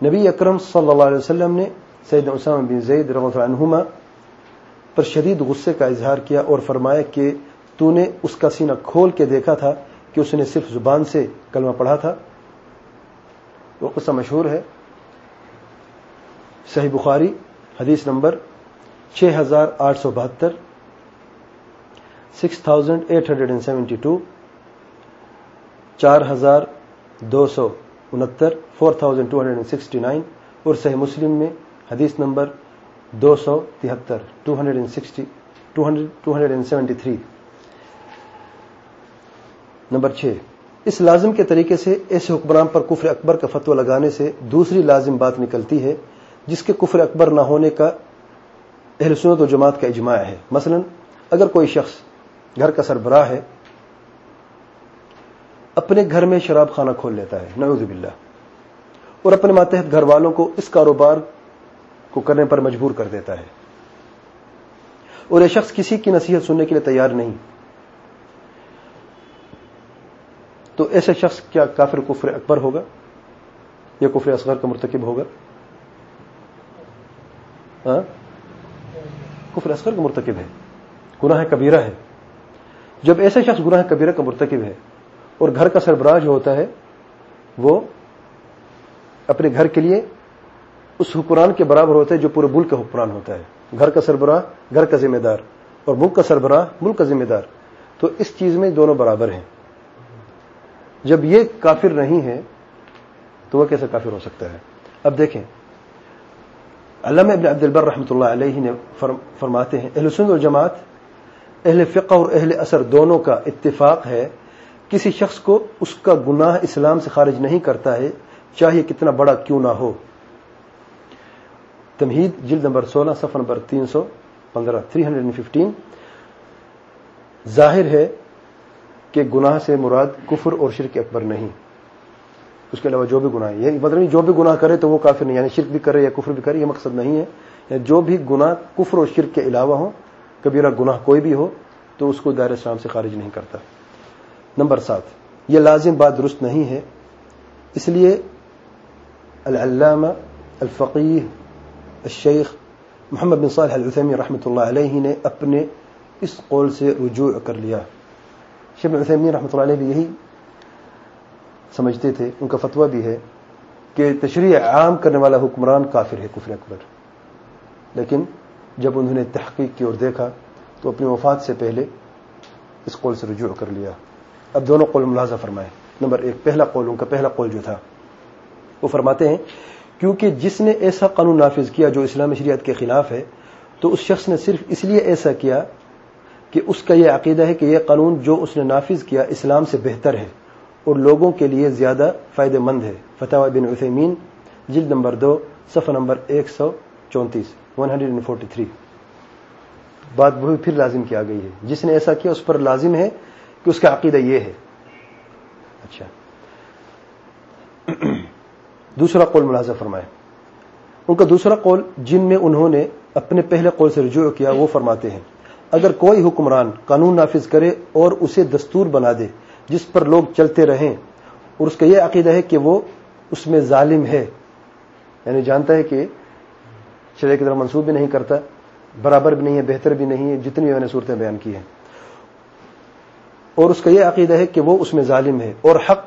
S1: نبی اکرم صلی اللہ علیہ وسلم نے سید اسامہ بن زید رضی اللہ عنہما پر شدید غصے کا اظہار کیا اور فرمایا کہ تو نے اس کا سینہ کھول کے دیکھا تھا کہ اس نے صرف زبان سے کلمہ پڑھا تھا۔ وہ قصہ مشہور ہے۔ صحیح بخاری، حدیث نمبر چھ ہزار آٹھ سو بہتر، six thousand eight hundred and seventy two, چار ہزار دو سو انہتر، four thousand two hundred and sixty nine اور صحیح مسلم میں حدیث نمبر دو سو تہتر two hundred and sixty two hundred and seventy three number چھ، اس لازم کے طریقے سے ایسے حکمران پر کفر اکبر کا فتویٰ لگانے سے دوسری لازم بات نکلتی ہے، جس کے کفر اکبر نہ ہونے کا اہل سنت و جماعت کا اجماع ہے۔ مثلا، اگر کوئی شخص گھر کا سربراہ ہے، اپنے گھر میں شراب خانہ کھول لیتا ہے، نعوذ باللہ، اور اپنے ماتحت گھر والوں کو اس کاروبار کو کرنے پر مجبور کر دیتا ہے۔ اور یہ شخص کسی کی نصیحت سننے کے لیے تیار نہیں۔ تو ایسے شخص کیا کافر کفر اکبر ہوگا؟ یا کفر اصغر کا مرتکب ہوگا؟ ہاں؟ کفر اصغر کا مرتکب ہے۔ گناہ کبیرہ ہے۔ جب ایسے شخص گناہ کبیرہ کا مرتکب ہے اور گھر کا سربراہ جو ہوتا ہے، وہ اپنے گھر کے لیے اس حکمران کے برابر ہوتا ہے جو پورے ملک کا حکمران ہوتا ہے۔ گھر کا سربراہ، گھر کا ذمہ دار۔ اور ملک کا سربراہ، ملک کا ذمہ دار۔ تو اس چیز میں دونوں برابر ہیں۔ جب یہ کافر نہیں ہے تو وہ کیسے کافر ہو سکتا ہے؟ اب دیکھیں۔ علامہ ابن عبد البر رحمۃ اللہ علیہ نے فرماتے ہیں، اہل سند جماعت اہل فقہ اور اہل اثر دونوں کا اتفاق ہے۔ کسی شخص کو اس کا گناہ اسلام سے خارج نہیں کرتا ہے، چاہے کتنا بڑا کیوں نہ ہو۔ تمہید، جلد نمبر سولہ، صفحہ نمبر تین سو پندرہ تھری ہنڈریڈ ففٹین ظاہر ہے کہ گناہ سے مراد کفر اور شرک اکبر نہیں۔ اس کے علاوہ جو بھی گناہ ہے یعنی مطلب جو بھی گناہ کرے تو وہ کافر نہیں یعنی شرک بھی کرے یا کفر بھی کرے، یہ مقصد نہیں ہے۔ یعنی جو بھی گناہ کفر اور شرک کے علاوہ ہو کبیرہ گناہ کوئی بھی ہو، تو اس کو دائر اسلام سے خارج نہیں کرتا۔ نمبر سات، یہ لازم بات درست نہیں ہے۔ اس لیے العلامہ الفقی الشیخ محمد بن صالح العثیمی رحمۃ اللہ علیہ نے اپنے اس قول سے رجوع کر لیا شیخ العثیمی رحمۃ اللہ علیہ بھی یہی سمجھتے تھے ان کا فتویٰ بھی ہے کہ تشریح عام کرنے والا حکمران کافر ہے، کفر اکبر. لیکن جب انہوں نے تحقیق کی اور دیکھا تو اپنی وفات سے پہلے اس قول سے رجوع کر لیا۔ اب دونوں قول ملاحظہ فرمائے نمبر ایک، پہلا قول، ان کا پہلا قول جو تھا، وہ فرماتے ہیں کیونکہ جس نے ایسا قانون نافذ کیا جو اسلام شریعت کے خلاف ہے، تو اس شخص نے صرف اس لیے ایسا کیا کہ اس کا یہ عقیدہ ہے کہ یہ قانون جو اس نے نافذ کیا اسلام سے بہتر ہے اور لوگوں کے لیے زیادہ فائدہ مند ہے۔ فتح بن عثیمین، جلد نمبر دو، صفحہ نمبر ایک سو چونتیس one hundred and forty three بات وہ پھر لازم کیا گئی ہے۔ جس نے ایسا کیا اس پر لازم ہے کہ اس کا عقیدہ یہ ہے۔ اچھا۔ دوسرا قول ملازہ فرمائے۔ ان کا دوسرا قول جن میں انہوں نے اپنے پہلے قول سے رجوع کیا وہ فرماتے ہیں، اگر کوئی حکمران قانون نافذ کرے اور اسے دستور بنا دے جس پر لوگ چلتے رہیں، اور اس کا یہ عقیدہ ہے کہ وہ اس میں ظالم ہے۔ یعنی جانتا ہے کہ شرح کی طرح منسوخ بھی نہیں کرتا، برابر بھی نہیں ہے، بہتر بھی نہیں ہے، جتنی میں نے صورتیں بیان کی ہیں۔ اور اس کا یہ عقیدہ ہے کہ وہ اس میں ظالم ہے اور حق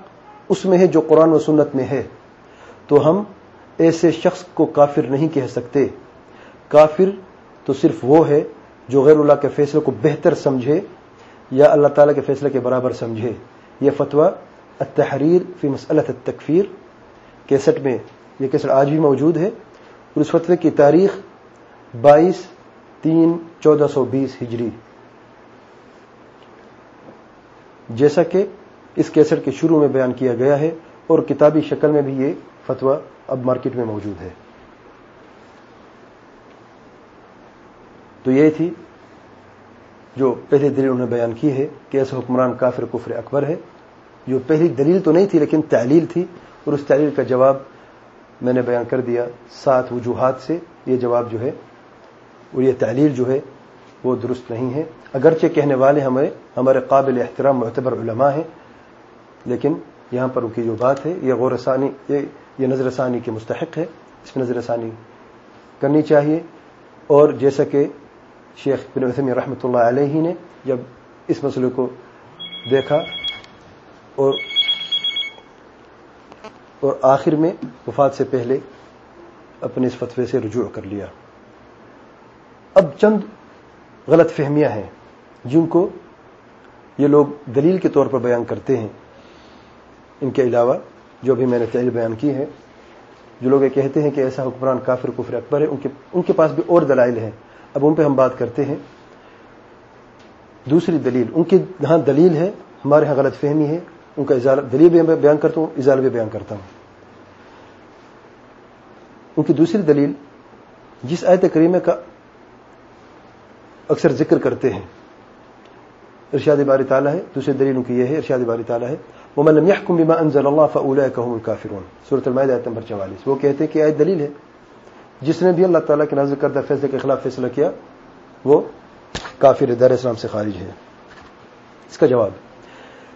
S1: اس میں ہے جو قرآن و سنت میں ہے۔ تو ہم ایسے شخص کو کافر نہیں کہہ سکتے۔ کافر تو صرف وہ ہے جو غیر اللہ کے فیصلے کو بہتر سمجھے یا اللہ تعالیٰ کے فیصلے کے برابر سمجھے۔ یہ فتویٰ التحریر فی مسئلت التکفیر۔ کیسٹ میں یہ کیسٹ آج بھی موجود ہے۔ اور اس فتوے کی تاریخ بائیس تین چودہ سو بیس ہجری۔ جیسا کہ اس کیسٹ کے شروع میں بیان کیا گیا ہے اور کتابی شکل میں بھی یہ فتویٰ اب مارکیٹ میں موجود ہے۔ تو یہ تھی جو پہلی دلیل انہوں نے بیان کی ہے کہ ایسا حکمران کافر کفر اکبر ہے جو پہلی دلیل تو نہیں تھی لیکن تعلیل تھی اور اس تعلیل کا جواب میں نے بیان کر دیا سات وجوہات سے۔ یہ جواب جو ہے اور یہ تعلیل جو ہے وہ درست نہیں ہے۔ اگرچہ کہنے والے ہمیں ہمارے قابل احترام معتبر علماء ہیں، لیکن یہاں پر ان کی جو بات ہے، یہ غور ثانی یہ یہ نظر ثانی کے مستحق ہے، اس میں نظر ثانی کرنی چاہیے۔ اور جیسا کہ شیخ بن وسمی رحمۃ اللہ علیہ نے جب اس مسئلے کو دیکھا اور اور آخر میں وفات سے پہلے اپنے اس فتوے سے رجوع کر لیا۔ اب چند غلط فہمیاں ہیں جن کو یہ لوگ دلیل کے طور پر بیان کرتے ہیں۔ ان کے علاوہ جو بھی میں نے تحریر بیان کی ہے، جو لوگ یہ کہتے ہیں کہ ایسا حکمران کافر، کفر اکبر ہے ان کے پاس بھی اور دلائل ہیں۔ اب ان پہ ہم بات کرتے ہیں۔ دوسری دلیل، ان کی جہاں دلیل ہے، ہمارے یہاں غلط فہمی ہے، ان کا دلیل بھی بیان کرتا ہوں اظہار بھی بیان کرتا ہوں۔ ان کی دوسری دلیل، جس آیت کریمہ کا اکثر ذکر کرتے ہیں، ارشاد باری تعالیٰ ہے، دوسری دلیل ان کی یہ ہے، ارشاد باری تعالیٰ ہے۔ وہ ملم يحكم بما انزل الله فاولئك هم الكافرون. سورۃ المائدہ ایت نمبر 44 وہ کہتے ہیں کہ آیت دلیل ہے. جس نے بھی اللہ تعالیٰ کے نازل کردہ فیصلے کے خلاف فیصلہ کیا، وہ کافر دار اسلام سے خارج ہے. اس کا جواب.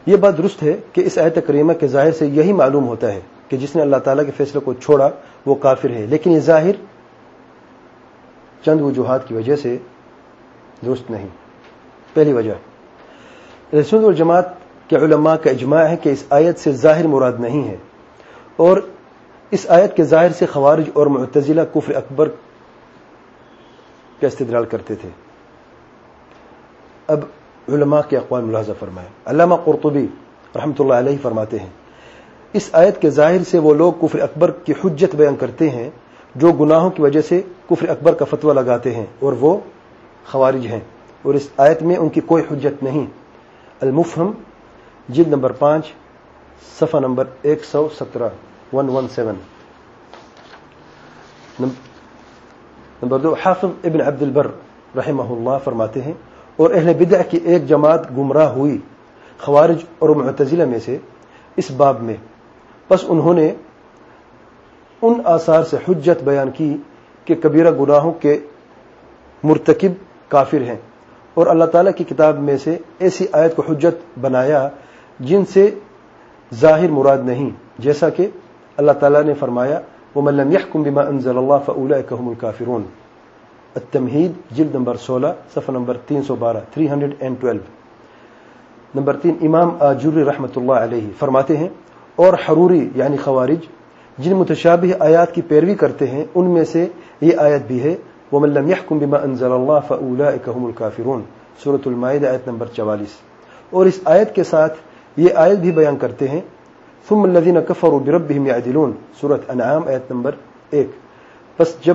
S1: یہ بات درست ہے کہ اس آیت کریمہ کے ظاہر سے یہی معلوم ہوتا ہے کہ جس نے اللہ تعالیٰ کے فیصلے کو چھوڑا، وہ کافر ہے. لیکن یہ ظاہر چند وجوہات کی وجہ سے درست نہیں. پہلی وجہ، رسول الجماعت کے علماء کا اجماع ہے کہ اس آیت سے ظاہر مراد نہیں ہے اور اس آیت کے ظاہر سے خوارج اور معتزلہ کفر اکبر کا استدلال کرتے تھے۔ اب علماء کے اقوال ملاحظہ فرمائے علامہ قرطبی رحمۃ اللہ علیہ فرماتے ہیں، اس آیت کے ظاہر سے وہ لوگ کفر اکبر کی حجت بیان کرتے ہیں جو گناہوں کی وجہ سے کفر اکبر کا فتویٰ لگاتے ہیں اور وہ خوارج ہیں اور اس آیت میں ان کی کوئی حجت نہیں۔ المفہم جلد نمبر پانچ، صفحہ نمبر ایک سو سترہ، ون ون سیون۔ نمبر دو، حافظ ابن عبد البر رحمہ اللہ فرماتے ہیں، اور اہل بدع کی ایک جماعت گمراہ ہوئی، خوارج اور معتزلہ میں سے اس باب میں۔ بس انہوں نے ان آثار سے حجت بیان کی کہ کبیرہ گناہوں کے مرتکب کافر ہیں، اور اللہ تعالیٰ کی کتاب میں سے ایسی آیت کو حجت بنایا جن سے ظاہر مراد نہیں، جیسا کہ اللہ تعالیٰ نے فرمایا وہ ملم یحکم بما انزل اللہ فلا کہم الکافرون التمہید جلد نمبر سولہ، صفحہ نمبر تین سو بارہ تھری ہنڈریڈ اینڈ ٹویلو نمبر تین، امام آجر رحمۃ اللہ علیہ فرماتے ہیں، اور حروری یعنی خوارج، جن متشابہ آیات کی پیروی کرتے ہیں، ان میں سے یہ آیت بھی ہے وہ ملم یحکم بما انزل اللہ فلا کہم الکافرون صورت المائد آیت نمبر چوالیس۔ اور اس آیت کے ساتھ یہ آیت بھی بیان کرتے ہیں، ثم الذين كفروا بربهم يعدلون۔ سورت انعام آیت نمبر ایک۔ پس جب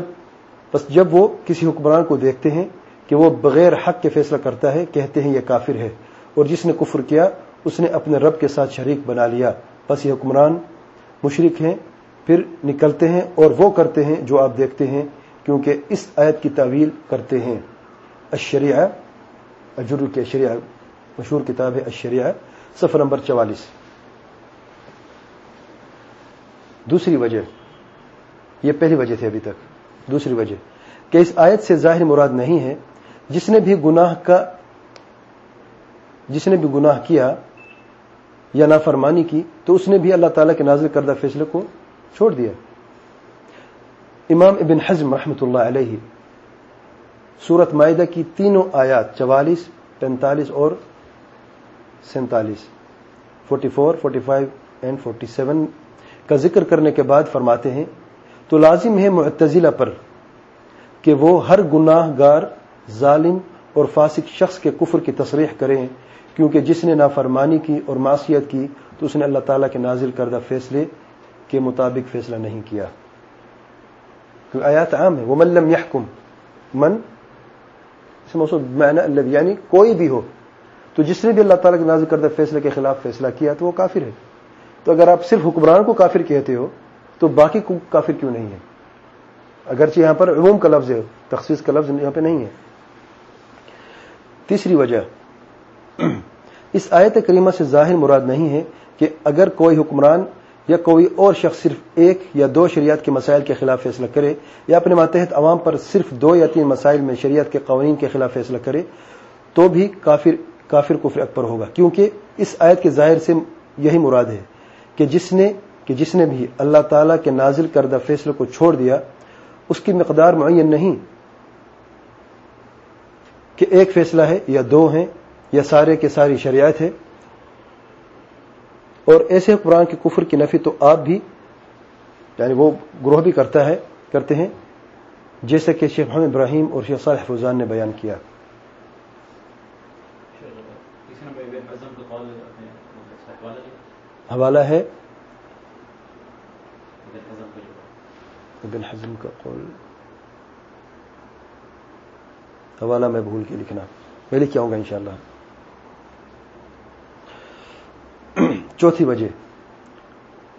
S1: پس جب وہ کسی حکمران کو دیکھتے ہیں کہ وہ بغیر حق کے فیصلہ کرتا ہے، کہتے ہیں یہ کافر ہے۔ اور جس نے کفر کیا، اس نے اپنے رب کے ساتھ شریک بنا لیا۔ بس یہ حکمران مشرق ہیں، پھر نکلتے ہیں اور وہ کرتے ہیں جو آپ دیکھتے ہیں، کیونکہ اس آیت کی تعویل کرتے ہیں۔ الشریعہ، اجر کے شریعہ، مشہور کتاب ہے الشریعہ۔ صفر نمبر چوالیس۔ دوسری وجہ، یہ پہلی وجہ تھی ابھی تک، دوسری وجہ کہ اس آیت سے ظاہر مراد نہیں ہے جس نے بھی گناہ کا، جس نے بھی گناہ کیا یا نافرمانی کی تو اس نے بھی اللہ تعالیٰ کے نازل کردہ فیصلے کو چھوڑ دیا۔ امام ابن حزم رحمۃ اللہ علیہ سورت معاہدہ کی تینوں آیات، چوالیس، پینتالیس اور سینتالیس۔ Forty four forty five and forty seven کا ذکر کرنے کے بعد فرماتے ہیں، تو لازم ہے معتزلہ پر کہ وہ ہر گناہ گار ظالم اور فاسق شخص کے کفر کی تصریح کریں کیونکہ جس نے نافرمانی کی اور معاشیت کی، تو اس نے اللہ تعالیٰ کے نازل کردہ فیصلے کے مطابق فیصلہ نہیں کیا۔ آیات عام ہے وہ ملم یحکم من یعنی کوئی بھی ہو۔ تو جس نے بھی اللہ تعالیٰ کے نازل کردہ فیصلے کے خلاف فیصلہ کیا تو وہ کافر ہے۔ تو اگر آپ صرف حکمران کو کافر کہتے ہو تو باقی کو کافر کیوں نہیں ہے؟ اگرچہ یہاں پر عموم کا لفظ ہے، تخصیص کا لفظ یہاں پہ نہیں ہے۔ تیسری وجہ، اس آیت کریمہ سے ظاہر مراد نہیں ہے کہ اگر کوئی حکمران یا کوئی اور شخص صرف ایک یا دو شریعت کے مسائل کے خلاف فیصلہ کرے یا اپنے ماتحت عوام پر صرف دو یا تین مسائل میں شریعت کے قوانین کے خلاف فیصلہ کرے تو بھی کافر کافر کفر اکبر ہوگا۔ کیونکہ اس آیت کے ظاہر سے یہی مراد ہے کہ جس نے، کہ جس نے بھی اللہ تعالی کے نازل کردہ فیصلے کو چھوڑ دیا، اس کی مقدار معین نہیں کہ ایک فیصلہ ہے یا دو ہیں، یا سارے کے ساری شریعت ہے۔ اور ایسے قرآن کے کفر کی نفی تو آپ بھی یعنی وہ گروہ بھی کرتا ہے، کرتے ہیں جیسے کہ شیخ محمد ابراہیم اور شیخ صالح فوزان نے بیان کیا۔ حوالہ ہے ابن حزم کا قول۔ حوالہ میں بھول کے لکھنا۔ میں لکھ آؤں گا انشاءاللہ۔ چوتھی وجہ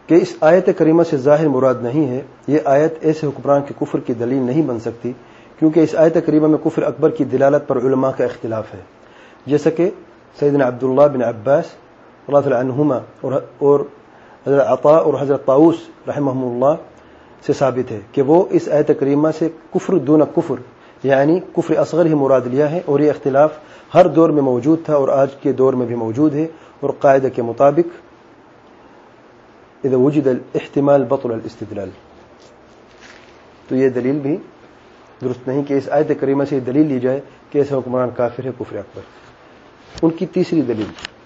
S1: کہ اس آیت کریمہ سے ظاہر مراد نہیں ہے یہ آیت ایسے حکمران کے کفر کی دلیل نہیں بن سکتی کیونکہ اس آیت کریمہ میں کفر اکبر کی دلالت پر علماء کا اختلاف ہے۔ جیسا کہ سیدنا عبداللہ بن عباس اللہ تعالی عنہما اور حضرت عطا اور حضرت طاؤس رحمہ اللہ سے ثابت ہے کہ وہ اس آیت کریمہ سے کفر دون کفر یعنی کفر اصغر ہی مراد لیا ہے اور یہ اختلاف ہر دور میں موجود تھا اور آج کے دور میں بھی موجود ہے اور قاعدہ کے مطابق اذا وجد الاحتمال بطل الاستدلال تو یہ دلیل بھی درست نہیں کہ اس آیت کریمہ سے یہ دلیل لی جائے کہ ایسا حکمران کافر ہے، کفر اکبر۔ ان کی تیسری دلیل۔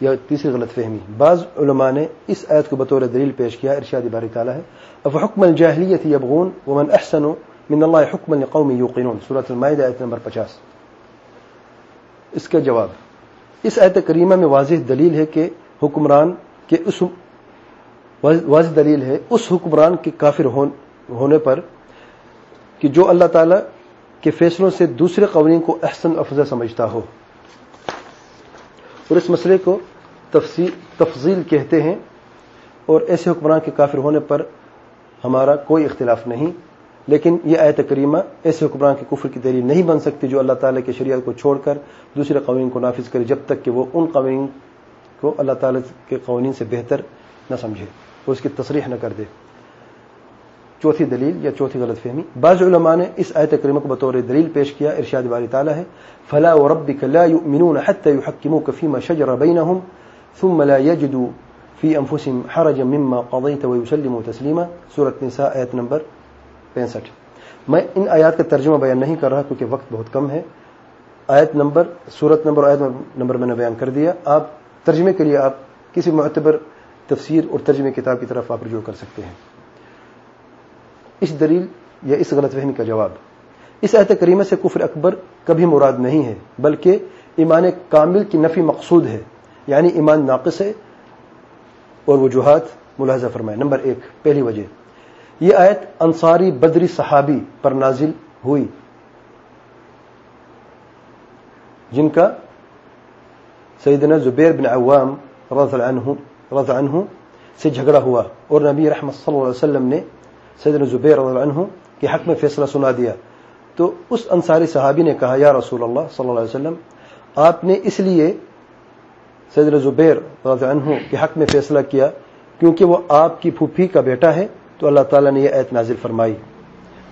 S1: یا تیسری غلط فہمی۔ بعض علماء نے اس آیت کو بطور دلیل پیش کیا، ارشاد باری تعالیٰ ہے۔ اب حکم الجاہلیت یبغون ومن احسن من اللہ حکم لقوم یوقنون۔ سورۃ المائدہ آیت نمبر پچاس۔ اس کا جواب۔ اس آیت کریمہ میں واضح دلیل ہے کہ حکمران کے اس واضح دلیل ہے اس حکمران کے کافر ہونے پر کہ جو اللہ تعالی کے فیصلوں سے دوسرے قوانین کو احسن افضل سمجھتا ہو۔ اور اس مسئلے کو تفضیل کہتے ہیں اور ایسے حکمران کے کافر ہونے پر ہمارا کوئی اختلاف نہیں۔ لیکن یہ آیت کریمہ ایسے حکمران کے کفر کی دلیل نہیں بن سکتی جو اللہ تعالیٰ کے شریعت کو چھوڑ کر دوسرے قوانین کو نافذ کرے جب تک کہ وہ ان قوانین کو اللہ تعالیٰ کے قوانین سے بہتر نہ سمجھے وہ اس کی تصریح نہ کر دے۔ چوتھی دلیل یا چوتھی غلط فہمی۔ بعض علماء نے اس آیت کریمہ کو بطور دلیل پیش کیا، ارشاد باری تعالیٰ ہے، فلا وربك لا يؤمنون حتى يحكموك فيما شجر بينهم ثم لا يجدوا فی انفسهم حرج مما قضیت ویسلموا تسلیما۔ سورة نساء آیت نمبر پینسٹھ۔ میں ان آیات کا ترجمہ بیان نہیں کر رہا کیونکہ وقت بہت کم ہے۔ آیت نمبر سورت نمبر، آیت نمبر میں نے بیان کر دیا۔ آپ ترجمے کے لیے آپ کسی معتبر تفسیر اور ترجمے کتاب کی طرف آپ رجوع کر سکتے ہیں۔ اس دلیل یا اس غلط فہمی کا جواب۔ اس آیت کریمہ سے کفر اکبر کبھی مراد نہیں ہے، بلکہ ایمان کامل کی نفی مقصود ہے یعنی ایمان ناقص ہے اور وجوہات ملاحظہ فرمائے۔ نمبر ایک، پہلی وجہ۔ یہ آیت انصاری بدری صحابی پر نازل ہوئی، جن کا سیدنا زبیر بن عوام رضی عنہ رضی عنہ سے جھگڑا ہوا اور نبی رحمت صلی اللہ علیہ وسلم نے سیدنا زبیر رضی عنہ کے حق میں فیصلہ سنا دیا۔ تو اس انصاری صحابی نے کہا، یا رسول اللہ صلی اللہ علیہ وسلم، آپ نے اس لیے سیدنا زبیر رضی عنہ کے حق میں فیصلہ کیا کیونکہ وہ آپ کی پھوپھی کا بیٹا ہے، تو اللہ تعالیٰ نے یہ ایت نازل فرمائی۔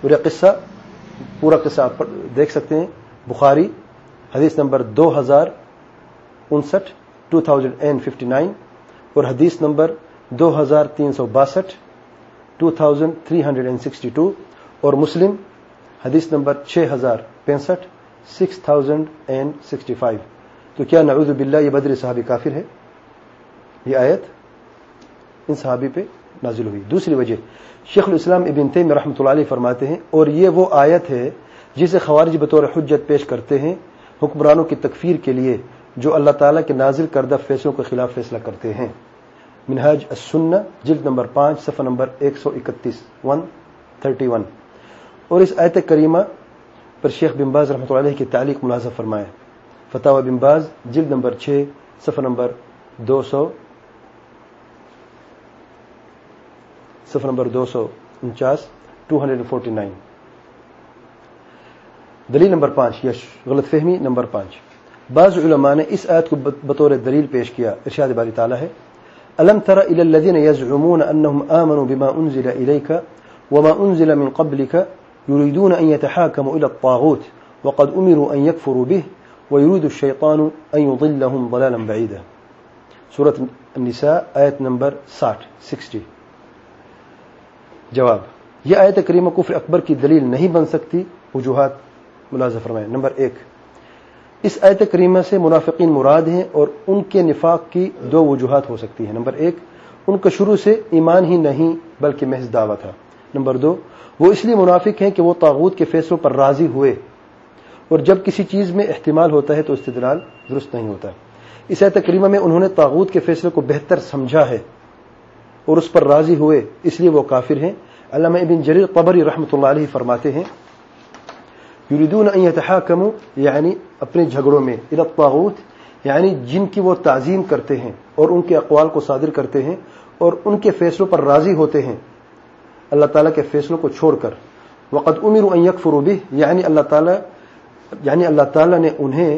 S1: اور یہ قصہ پورا قصہ آپ دیکھ سکتے ہیں۔ بخاری حدیث نمبر دو ہزار انسٹھ two thousand and fifty nine اور حدیث نمبر دو ہزار تین سو باسٹھ۔ Two thousand three hundred and sixty two اور مسلم حدیث نمبر چھ ہزار پینسٹھ six thousand and sixty five تو کیا نعوذ باللہ یہ بدر صحابی کافر ہے؟ یہ آیت ان صحابی پہ نازل ہوئی۔ دوسری وجہ، شیخ الاسلام ابن تیم رحمۃ اللہ علیہ فرماتے ہیں، اور یہ وہ آیت ہے جسے خوارج بطور حجت پیش کرتے ہیں حکمرانوں کی تکفیر کے لیے، جو اللہ تعالیٰ کے نازل کردہ فیصلوں کے خلاف فیصلہ کرتے ہیں۔ منہاج السنہ، جلد نمبر پانچ، صفحہ نمبر ایک سو اکتیس، ون تھرٹی ون۔ اور اس آیت کریمہ پر شیخ بمباز رحمۃ اللہ علیہ کی تعلیق ملازہ فرمائے۔ فتح بمباز جلد نمبر چھ، صفحہ نمبر دو سو صفحہ نمبر دو سو انچاس ٹو ہنڈریڈ فورٹی نائن دلیل نمبر پانچ یا غلط فہمی نمبر پانچ۔ بعض علماء نے اس آیت کو بطور دلیل پیش کیا، ارشاد باری تعالیٰ ہے۔ الم تر الى الذين يزعمون انهم امنوا بما انزل اليك وما انزل من قبلك يريدون ان يتحاكموا الى الطاغوت وقد امروا ان يكفروا به ويريد الشيطان ان يضلهم ضلالا بعيدا. سورة النساء آیت نمبر 60 60 جواب. یہ آیت کریمہ کفر اکبر کی دلیل نہیں بن سکتی، وجوہات ملازم فرمائے نمبر ایک. اس آیت کریمہ سے منافقین مراد ہیں اور ان کے نفاق کی دو وجوہات ہو سکتی ہیں۔ نمبر ایک، ان کا شروع سے ایمان ہی نہیں بلکہ محض دعویٰ تھا۔ نمبر دو، وہ اس لیے منافق ہیں کہ وہ تاغوت کے فیصلوں پر راضی ہوئے اور جب کسی چیز میں احتمال ہوتا ہے تو استدلال درست نہیں ہوتا۔ اس آیت کریمہ میں انہوں نے تاغوت کے فیصلے کو بہتر سمجھا ہے اور اس پر راضی ہوئے، اس لیے وہ کافر ہیں۔ علامہ ابن جریر قبری رحمۃ اللہ علیہ فرماتے ہیں یریدون ان يتحاكموا یعنی اپنے جھگڑوں میں الى الطاغوت یعنی جن کی وہ تعظیم کرتے ہیں، اور ان کے اقوال کو صادر کرتے ہیں، اور ان کے فیصلوں پر راضی ہوتے ہیں۔ اللہ تعالیٰ کے فیصلوں کو چھوڑ کر۔ وقت امیر ان يكفروا به یعنی اللہ تعالیٰ یعنی اللہ تعالیٰ نے انہیں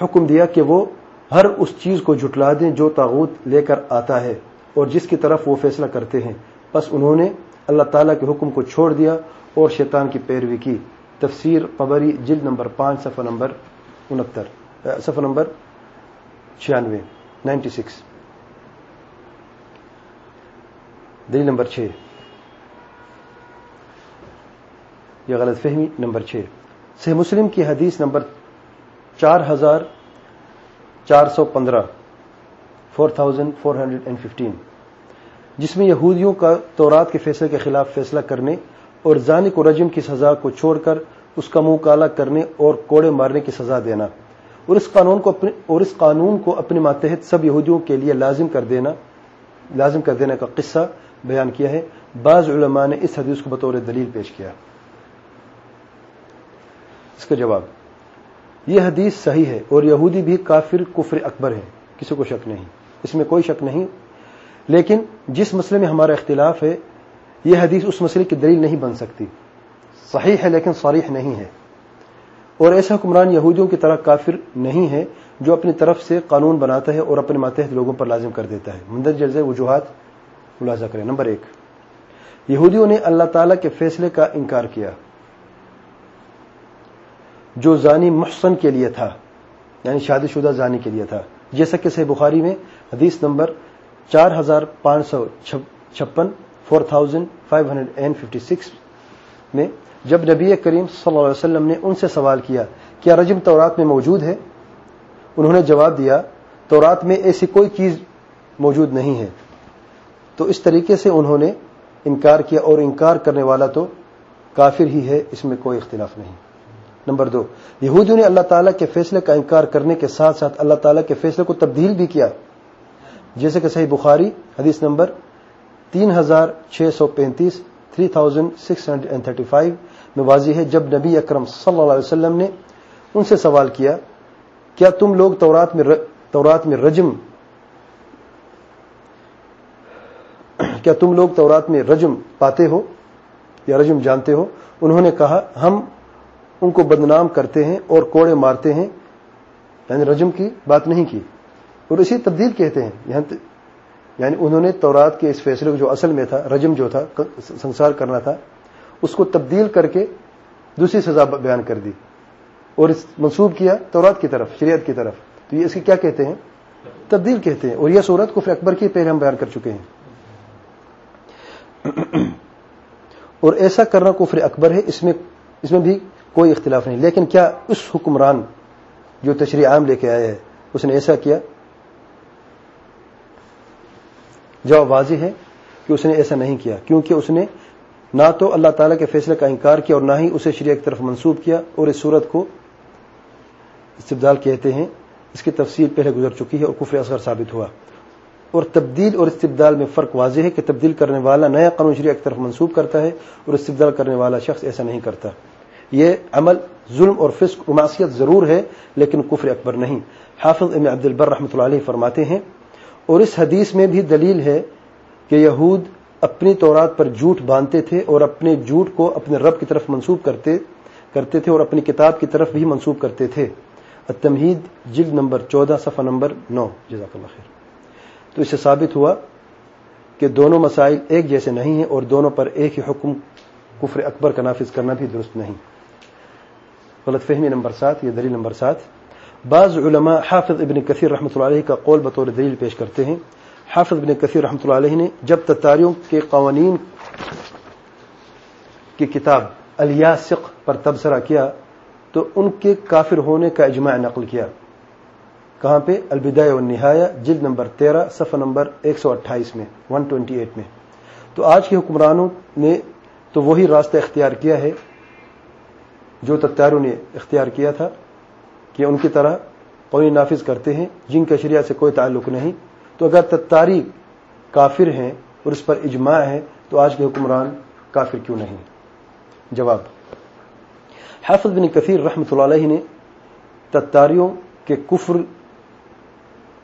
S1: حکم دیا کہ وہ ہر اس چیز کو جھٹلا دیں جو تاغوت لے کر آتا ہے، اور جس کی طرف وہ فیصلہ کرتے ہیں۔ بس انہوں نے اللہ تعالیٰ کے حکم کو چھوڑ دیا، اور شیطان کی پیروی کی۔ تفسیر قبری جلد نمبر پانچ، صفحہ نمبر انہتر صفحہ نمبر چھیانوے، نائنٹی سکس۔ دلی نمبر چھ۔ یہ غلط فہمی نمبر چھ۔ صحیح مسلم کی حدیث نمبر چار ہزار چار سو پندرہ four thousand four hundred and fifteen جس میں یہودیوں کا تورات کے فیصلے کے خلاف فیصلہ کرنے اور زانی کو رجم کی سزا کو چھوڑ کر اس کا منہ کالا کرنے اور کوڑے مارنے کی سزا دینا اور اس قانون کو اپنے اور اس قانون کو اپنے ماتحت سب یہودیوں کے لیے لازم کر دینا لازم کر دینے کا قصہ بیان کیا ہے۔ بعض علماء نے اس حدیث کو بطور دلیل پیش کیا۔ اس کا جواب، یہ حدیث صحیح ہے اور یہودی بھی کافر، کفر اکبر ہے کسی کو شک نہیں۔ اس میں کوئی شک نہیں، لیکن جس مسئلے میں ہمارا اختلاف ہے یہ حدیث اس مسئلے کی دلیل نہیں بن سکتی۔ صحیح ہے لیکن صریح نہیں ہے۔ اور ایسا حکمران یہودیوں کی طرح کافر نہیں ہے جو اپنی طرف سے قانون بناتا ہے اور اپنے ماتحت لوگوں پر لازم کر دیتا ہے۔ مندر جلز وجوہات ملازہ کریں۔ نمبر ایک، یہودیوں نے اللہ تعالی کے فیصلے کا انکار کیا۔ جو زانی محسن کے لیے تھا یعنی شادی شدہ زانی کے لیے تھا۔ جیسا کہ صحیح بخاری میں حدیث نمبر چار ہزار پانچ سو چھپن four thousand five hundred and fifty six میں جب نبی کریم صلی اللہ علیہ وسلم نے ان سے سوال کیا کیا رجم تورات میں موجود ہے انہوں نے جواب دیا تورات میں ایسی کوئی چیز موجود نہیں ہے تو اس طریقے سے انہوں نے انکار کیا اور انکار کرنے والا تو کافر ہی ہے اس میں کوئی اختلاف نہیں نمبر دو یہودیوں نے اللہ تعالیٰ کے فیصلے کا انکار کرنے کے ساتھ ساتھ اللہ تعالیٰ کے فیصلے کو تبدیل بھی کیا جیسے کہ صحیح بخاری حدیث نمبر تین ہزار چھ سو پینتیس، three thousand six hundred and thirty five میں واضح ہے جب نبی اکرم صلی اللہ علیہ وسلم نے ان سے سوال کیا کیا تم لوگ تورات میں تورات میں رجم، کیا تم لوگ تورات میں رجم پاتے ہو یا رجم جانتے ہو؟ انہوں نے کہا، ہم ان کو بدنام کرتے ہیں اور کوڑے مارتے ہیں یعنی رجم کی بات نہیں کی۔ اور اسی تبدیل کہتے ہیں یہاں یعنی انہوں نے تورات کے اس فیصلے کو جو اصل میں تھا، رجم جو تھا سنسار کرنا تھا، اس کو تبدیل کر کے دوسری سزا بیان کر دی اور اس منسوب کیا تورات کی طرف، شریعت کی طرف۔ تو یہ اس کی کیا کہتے ہیں؟ تبدیل کہتے ہیں۔ اور یہ صورت کفر اکبر کی پہلے ہم بیان کر چکے ہیں۔ اور ایسا کرنا کفر اکبر ہے، اس میں اس میں بھی کوئی اختلاف نہیں۔ لیکن کیا اس حکمران جو تشریح عام لے کے آئے ہیں، اس نے ایسا کیا؟ جواب واضح ہے کہ اس نے ایسا نہیں کیا، کیونکہ اس نے نہ تو اللہ تعالیٰ کے فیصلے کا انکار کیا اور نہ ہی اسے شریع کی طرف منسوب کیا اور اس صورت کو استبدال کہتے ہیں۔ اس کی تفصیل پہلے گزر چکی ہے اور کفر اصغر ثابت ہوا۔ اور تبدیل اور استبدال میں فرق واضح ہے کہ تبدیل کرنے والا نیا قانون شریع کی طرف منسوب کرتا ہے اور استبدال کرنے والا شخص ایسا نہیں کرتا۔ یہ عمل ظلم اور فسق معاشیت ضرور ہے، لیکن کفر اکبر نہیں۔ حافظ ام عبد البر رحمۃ اللہ علیہ فرماتے ہیں اور اس حدیث میں بھی دلیل ہے کہ یہود اپنی تورات پر جھوٹ باندھتے تھے اور اپنے جھوٹ کو اپنے رب کی طرف منسوب کرتے کرتے تھے اور اپنی کتاب کی طرف بھی منسوب کرتے تھے۔ التمہید، جلد نمبر چودہ، صفحہ نمبر نو۔ جزاک اللہ خیر۔ تو اس سے ثابت ہوا کہ دونوں مسائل ایک جیسے نہیں ہیں اور دونوں پر ایک ہی حکم کفر اکبر کا نافذ کرنا بھی درست نہیں۔ غلط فہمی نمبر سات، یہ دلیل نمبر سات۔ بعض علماء حافظ ابن کثیر رحمۃ اللہ علیہ کا قول بطور دلیل پیش کرتے ہیں۔ حافظ ابن کثیر رحمۃ اللہ علیہ نے جب تتاریوں کے قوانین کی کتاب الیاسق پر تبصرہ کیا تو ان کے کافر ہونے کا اجماع نقل کیا۔ کہاں پہ؟ البدایہ و نہایا جلد نمبر تیرہ، صفحہ نمبر ایک سو اٹھائیس میں ون ٹوینٹی ایٹ میں۔ تو آج کے حکمرانوں نے تو وہی راستہ اختیار کیا ہے جو تتاروں نے اختیار کیا تھا۔ کہ ان کی طرح قومی نافذ کرتے ہیں، جن کا شریعت سے کوئی تعلق نہیں۔ تو اگر تتاری کافر ہیں اور اس پر اجماع ہے، تو آج کے حکمران کافر کیوں نہیں؟ جواب حافظ بن کثیر رحمۃ اللہ علیہ نے تتاریوں کے کفر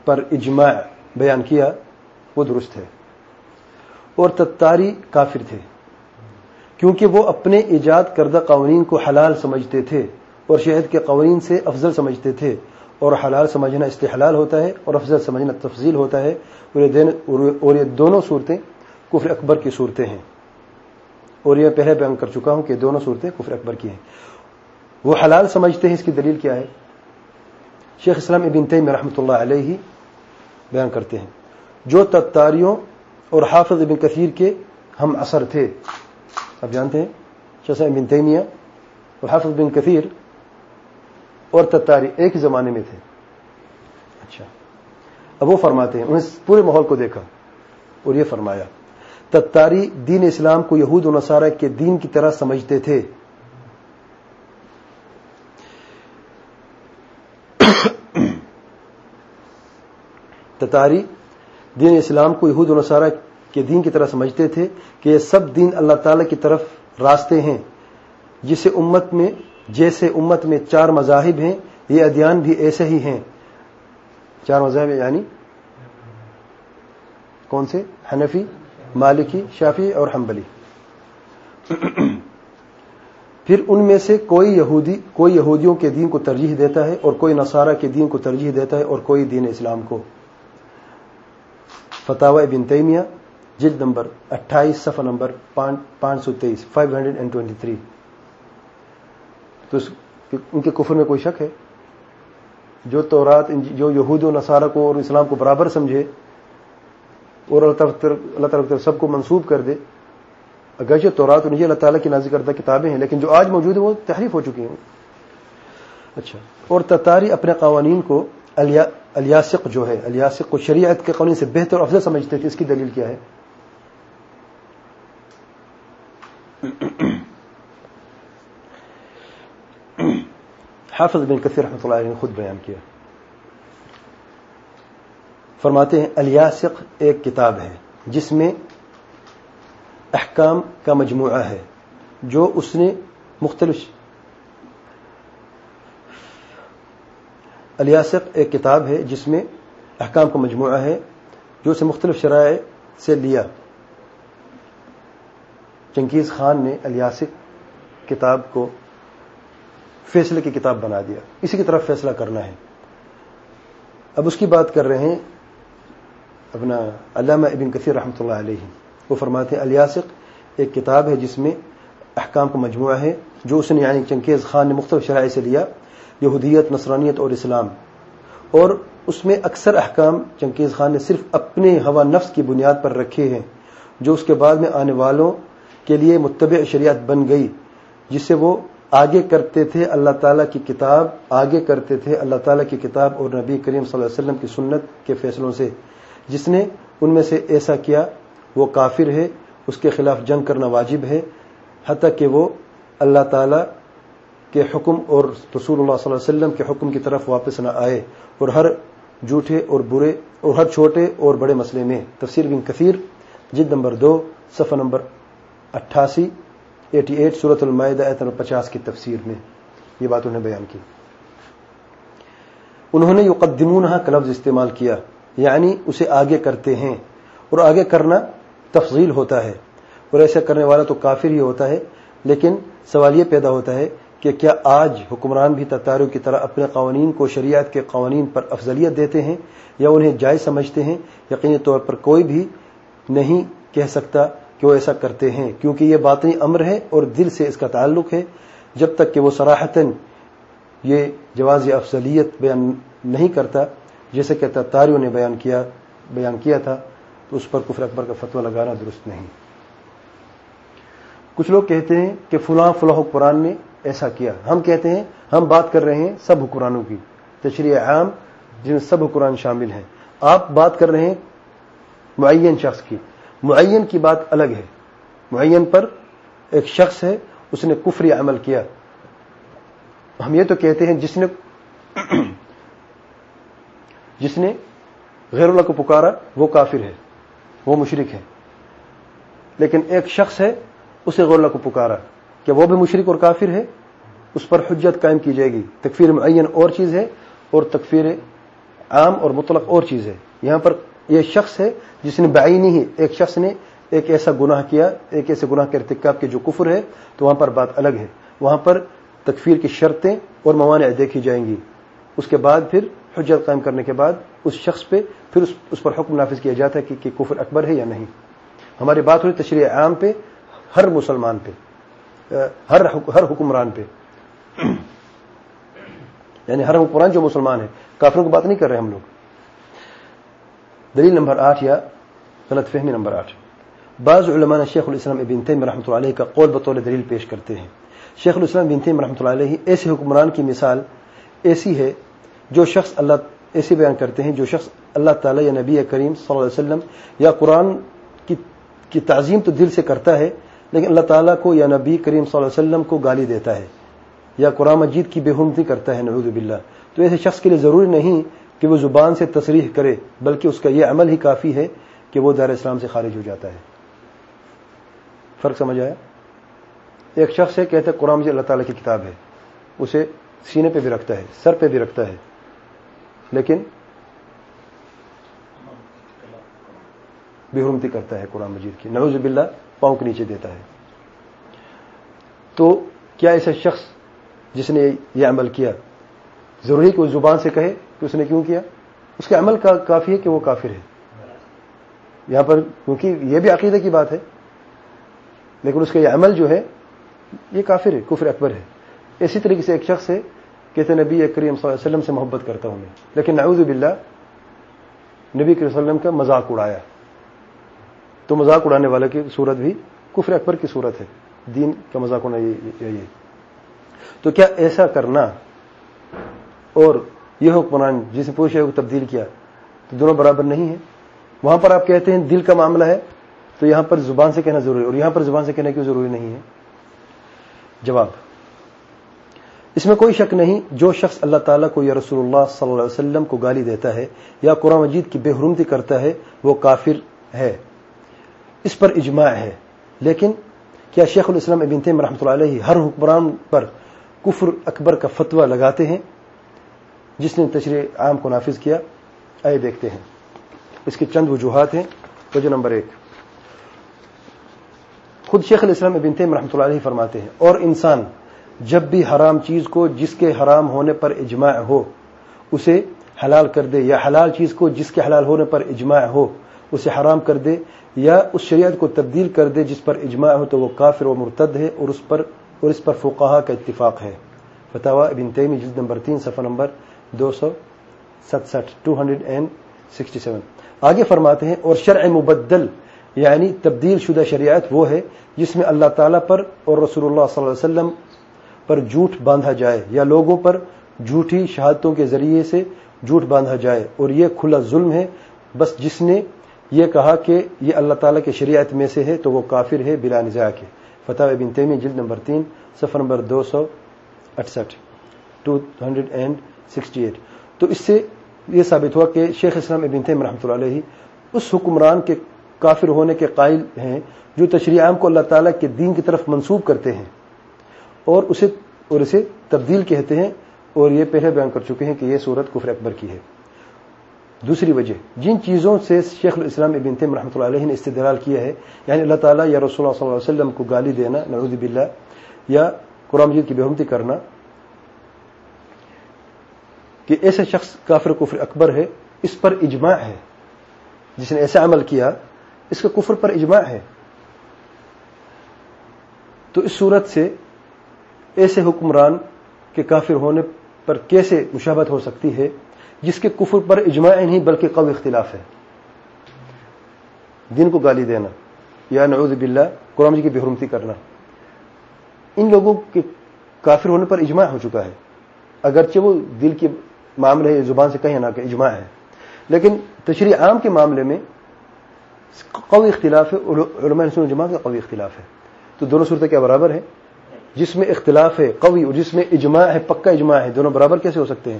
S1: پر اجماع بیان کیا، وہ درست ہے۔ اور تتاری کافر تھے، کیونکہ وہ اپنے ایجاد کردہ قوانین کو حلال سمجھتے تھے۔ اور شہد کے قوانین سے افضل سمجھتے تھے اور حلال سمجھنا استحلال ہوتا ہے اور افضل سمجھنا تفضیل ہوتا ہے۔ اور یہ دونوں صورتیں کفر اکبر کی صورتیں ہیں۔ اور یہ پہلے بیان کر چکا ہوں کہ دونوں صورتیں کفر اکبر کی ہیں۔ وہ حلال سمجھتے ہیں، اس کی دلیل کیا ہے؟ شیخ اسلام ابن تیم رحمۃ اللہ علیہ بیان کرتے ہیں۔ جو تتاریوں اور حافظ ابن کثیر کے ہم اثر تھے۔ اب جانتے ہیں؟ شیخ ابن تیمیہ اور حافظ بن کثیر اور تتاری ایک ہی زمانے میں تھے۔ اچھا۔ اب وہ فرماتے ہیں انہیں پورے ماحول کو دیکھا اور یہ فرمایا، تتاری دین اسلام کو یہود و نصارہ کے دین کی طرح سمجھتے تھے۔ تتاری دین اسلام کو یہود و نصارہ کے دین کی طرح سمجھتے تھے کہ یہ سب دین اللہ تعالی کی طرف راستے ہیں، جسے امت میں جیسے امت میں چار مذاہب ہیں یہ ادیان بھی ایسے ہی ہیں چار مذاہب یعنی کون سے حنفی مالکی شافی اور حنبلی پھر ان میں سے کوئی یہودی کوئی یہودیوں کے دین کو ترجیح دیتا ہے اور کوئی نصارہ کے دین کو ترجیح دیتا ہے اور کوئی دین اسلام کو فتح بن تیمیہ جلد نمبر اٹھائیس صفحہ نمبر پانچ سو تیئیس five hundred and twenty three تو ان کے کفر میں کوئی شک ہے؟ جو تورات جو یہود و نصارہ کو اور اسلام کو برابر سمجھے اور اللہ تعالیٰ سب کو منسوب کر دے اگرچہ تو رات انہیں اللہ تعالیٰ کی نازی کردہ کتابیں ہیں لیکن جو آج موجود ہیں وہ تحریف ہو چکی ہیں۔ اچھا۔ اور تتاری اپنے قوانین کو الیاسق جو ہے الیاسق کو شریعت کے قوانین سے بہتر افضل سمجھتے تھے اس کی دلیل کیا ہے؟ حافظ بن کثیر رحمۃ اللہ علیہ نے خود بیان کیا۔ فرماتے ہیں، الیاسق ایک کتاب ہے، جس میں احکام کا مجموعہ ہے، جو اس نے مختلف الیاسق ایک کتاب ہے، جس میں احکام کا مجموعہ ہے، جو اسے مختلف شرائع سے لیا۔ چنگیز خان نے الیاسق کتاب کو فیصلے کی کتاب بنا دیا۔ اسی کی طرف فیصلہ کرنا ہے۔ اب اس کی بات کر رہے ہیں اپنا علامہ ابن کثیر رحمۃ اللہ علیہ۔ وہ فرماتے ہیں، الیاسق ایک کتاب ہے جس میں احکام کا مجموعہ ہے، جو اس نے یعنی چنکیز خان نے مختلف شرائع سے لیا، یہودیت، نصرانیت اور اسلام۔ اور اس میں اکثر احکام چنکیز خان نے صرف اپنے ہوا نفس کی بنیاد پر رکھے ہیں، جو اس کے بعد میں آنے والوں کے لیے متبع شریعت بن گئی، جس سے وہ آگے کرتے تھے اللہ تعالیٰ کی کتاب، آگے کرتے تھے اللہ تعالیٰ کی کتاب اور نبی کریم صلی اللہ علیہ وسلم کی سنت کے فیصلوں سے۔ جس نے ان میں سے ایسا کیا، وہ کافر ہے، اس کے خلاف جنگ کرنا واجب ہے، حتیٰ کہ وہ اللہ تعالیٰ کے حکم اور رسول اللہ صلی اللہ علیہ وسلم کے حکم کی طرف واپس نہ آئے اور ہر جھوٹے اور برے اور ہر چھوٹے اور بڑے مسئلے میں۔ تفسیر بن کثیر جد نمبر دو، صفحہ نمبر اٹھاسی۔ ایٹی ایٹ صورت المائدہ ایت نمبر پچاس کی تفسیر میں یہ بات انہیں بیان کی۔ انہوں نے یقدمون کا لفظ استعمال کیا یعنی اسے آگے کرتے ہیں اور آگے کرنا تفضیل ہوتا ہے۔ اور ایسا کرنے والا تو کافر ہی ہوتا ہے، لیکن سوال یہ پیدا ہوتا ہے کہ کیا آج حکمران بھی تتاروں کی طرح اپنے قوانین کو شریعت کے قوانین پر افضلیت دیتے ہیں یا انہیں جائز سمجھتے ہیں؟ یقینی طور پر کوئی بھی نہیں کہہ سکتا کہ وہ ایسا کرتے ہیں؟ کیونکہ یہ باطنی امر ہے اور دل سے اس کا تعلق ہے۔ جب تک کہ وہ سراہتاً یہ جواز افضلیت بیان نہیں کرتا، جیسے کہ تتاریوں نے بیان کیا بیان کیا تھا، تو اس پر کفر اکبر کا فتویٰ لگانا درست نہیں۔ کچھ لوگ کہتے ہیں کہ فلاں فلاں قرآن نے ایسا کیا۔ ہم کہتے ہیں، ہم بات کر رہے ہیں سب حکمرانوں کی۔ تشریح عام، جن میں سب حکمران شامل ہیں۔ آپ بات کر رہے ہیں معین شخص کی۔ معین کی بات الگ ہے۔ معین پر ایک شخص ہے، اس نے کفری عمل کیا۔ ہم یہ تو کہتے ہیں جس نے جس نے غیر اللہ کو پکارا، وہ کافر ہے، وہ مشرق ہے۔ لیکن ایک شخص ہے، اسے غیر اللہ کو پکارا۔ کہ وہ بھی مشرق اور کافر ہے؟ اس پر حجت قائم کی جائے گی۔ تکفیر معین اور چیز ہے اور تکفیر عام اور مطلق اور چیز ہے۔ یہاں پر یہ شخص ہے جس نے بعینی ہی ایک شخص نے ایک ایسا گناہ کیا، ایک ایسے گناہ کے ارتکاب کے جو کفر ہے، تو وہاں پر بات الگ ہے۔ وہاں پر تکفیر کی شرطیں اور موانع دیکھی جائیں گی۔ اس کے بعد پھر حجت قائم کرنے کے بعد اس شخص پہ پھر اس پر حکم نافذ کیا جاتا ہے کہ کفر اکبر ہے یا نہیں۔ ہماری بات ہوئی تشریح عام پہ، ہر مسلمان پہ ہر ہر حکمران پہ۔ یعنی ہر حکمران جو مسلمان ہے کافروں کی بات نہیں کر رہے ہم لوگ۔ دلیل نمبر آٹھ یا غلط فہمی نمبر آٹھ. بعض علماء شیخ الاسلام ابن تیم رحمۃ اللہ علیہ کا قول بطور دلیل پیش کرتے ہیں. شیخ الاسلام ابن تیم رحمۃ اللہ علیہ ایسے حکمران کی مثال ایسی ہے جو شخص اللہ ایسی بیان کرتے ہیں جو شخص اللہ تعالی یا نبی کریم صلی اللہ علیہ وسلم یا قرآن کی تعظیم تو دل سے کرتا ہے، لیکن اللہ تعالیٰ کو یا نبی کریم صلی اللہ علیہ وسلم کو گالی دیتا ہے، یا قرآن مجید کی بے حرمتی کرتا ہے، نعوذ باللہ. تو ایسے شخص کے لیے ضروری نہیں کہ وہ زبان سے تصریح کرے، بلکہ اس کا یہ عمل ہی کافی ہے کہ وہ دار اسلام سے خارج ہو جاتا ہے۔ فرق سمجھ آیا؟ ایک شخص ہے کہتے قرآن مجید اللہ تعالیٰ کی کتاب ہے۔ اسے سینے پہ بھی رکھتا ہے، سر پہ بھی رکھتا ہے۔ لیکن بےحرمتی کرتا ہے قرآن مجید کی۔ نعوذ باللہ، پاؤں کے نیچے دیتا ہے۔ تو کیا ایسا شخص جس نے یہ عمل کیا؟ ضروری کہ وہ زبان سے کہے کہ اس نے کیوں کیا؟ اس کے عمل کا کافی ہے کہ وہ کافر ہے۔ یہاں پر کیونکہ یہ بھی عقیدے کی بات ہے۔ لیکن اس کا یہ عمل جو ہے، یہ کافر ہے، کفر اکبر ہے۔ اسی طریقے سے ایک شخص ہے، کہتے نبی کریم صلی اللہ علیہ وسلم سے محبت کرتا ہوں میں۔ لیکن نعوذ باللہ، نبی کریم صلی اللہ علیہ وسلم کا مذاق اڑایا۔ تو مذاق اڑانے والے کی صورت بھی کفر اکبر کی صورت ہے۔ دین کا مذاق ہونا یہی تو کیا ایسا کرنا اور یہ حکمران جس نے پوری شہر کو تبدیل کیا تو دونوں برابر نہیں ہیں۔ وہاں پر آپ کہتے ہیں دل کا معاملہ ہے، تو یہاں پر زبان سے کہنا ضروری ہے اور یہاں پر زبان سے کہنا کیوں ضروری نہیں ہے۔ جواب اس میں کوئی شک نہیں، جو شخص اللہ تعالیٰ کو یا رسول اللہ صلی اللہ علیہ وسلم کو گالی دیتا ہے یا قرآن مجید کی بے حرمتی کرتا ہے، وہ کافر ہے۔ اس پر اجماع ہے۔ لیکن کیا شیخ الاسلام ابن تیم رحمۃ اللہ علیہ ہر حکمران پر کفر اکبر کا فتویٰ لگاتے ہیں؟ جس نے تشریح عام کو نافذ کیا، آئے دیکھتے ہیں۔ اس کی چند وجوہات ہیں۔ وجہ نمبر ایک۔ خود شیخ الاسلام ابن تیم رحمۃ اللہ علیہ فرماتے ہیں، اور انسان جب بھی حرام چیز کو جس کے حرام ہونے پر اجماع ہو، اسے حلال کر دے، یا حلال چیز کو جس کے حلال ہونے پر اجماع ہو، اسے حرام کر دے، یا اس شریعت کو تبدیل کر دے جس پر اجماع ہو، تو وہ کافر و مرتد ہے اور اس پر اور اس پر فوقہ کا اتفاق ہے۔ فتح ابن تیمی جلد نمبر تین، صفحہ نمبر دو سو ستسٹھ two hundred and sixty seven آگے فرماتے ہیں، اور شرع مبدل یعنی تبدیل شدہ شریعت وہ ہے جس میں اللہ تعالیٰ پر اور رسول اللہ صلی اللہ علیہ وسلم پر جھوٹ باندھا جائے، یا لوگوں پر جھوٹی شہادتوں کے ذریعے سے جھوٹ باندھا جائے۔ اور یہ کھلا ظلم ہے۔ بس جس نے یہ کہا کہ یہ اللہ تعالیٰ کے شریعت میں سے ہے تو وہ کافر ہے، بلا نظا کے۔ فتح بن تیمی جلد نمبر تین سفر نمبر دو سو اٹسٹھ two hundred and sixty eight. تو اس سے یہ ثابت ہوا کہ شیخ اسلام ابن تیم رحمۃ اللہ علیہ اس حکمران کے کافر ہونے کے قائل ہیں جو تشریح عام کو اللہ تعالیٰ کے دین کی طرف منسوب کرتے ہیں اور اسے اور اسے تبدیل کہتے ہیں اور یہ پہلے بیان کر چکے ہیں کہ یہ صورت کفر اکبر کی ہے۔ دوسری وجہ، جن چیزوں سے شیخ الاسلام ابن تیم رحمۃ اللہ علیہ نے استدلال کیا ہے یعنی اللہ تعالیٰ یا رسول اللہ صلی اللہ علیہ وسلم کو گالی دینا، نعوذ باللہ، یا قرآن مجید کی بےحمتی کرنا کہ ایسے شخص کافر کفر اکبر ہے، اس پر اجماع ہے۔ جس نے ایسا عمل کیا، اس کا کفر پر اجماع ہے۔ تو اس صورت سے ایسے حکمران کے کافر ہونے پر کیسے مشابت ہو سکتی ہے؟ جس کے کفر پر اجماع نہیں، بلکہ قو اختلاف ہے۔ دن کو گالی دینا، یا نعوذ باللہ، قرآن جی کی بےحرمتی کرنا۔ ان لوگوں کے کافر ہونے پر اجماع ہو چکا ہے۔ اگرچہ وہ دل کی کے معاملے زبان سے کہیں نہ کہ اجماع ہے۔ لیکن تشریح عام کے معاملے میں قوی اختلاف ہے علماء رسول جماعت کا قوی اختلاف ہے۔ تو دونوں صورتیں کیا برابر ہیں؟ جس میں اختلاف ہے قوی اور جس میں اجماع ہے، پکا اجماع ہے، دونوں برابر کیسے ہو سکتے ہیں؟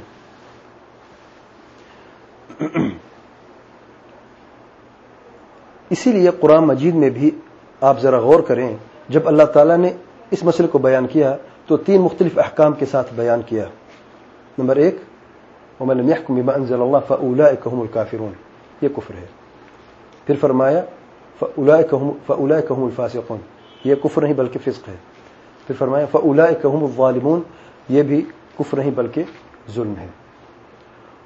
S1: اسی لیے قرآن مجید میں بھی آپ ذرا غور کریں، جب اللہ تعالیٰ نے اس مسئلے کو بیان کیا تو تین مختلف احکام کے ساتھ بیان کیا۔ نمبر ایک ومن لم يحكم بما انزل الله فاولئك هم الكافرون. یہ کفر ہے. پھر فرمایا فاولئك هم فاولئك هم الفاسقون. یہ کفر نہیں بلکہ فسق ہے. پھر فرمایا فاولئك هم الظالمون. یہ بھی کفر نہیں بلکہ ظلم ہے.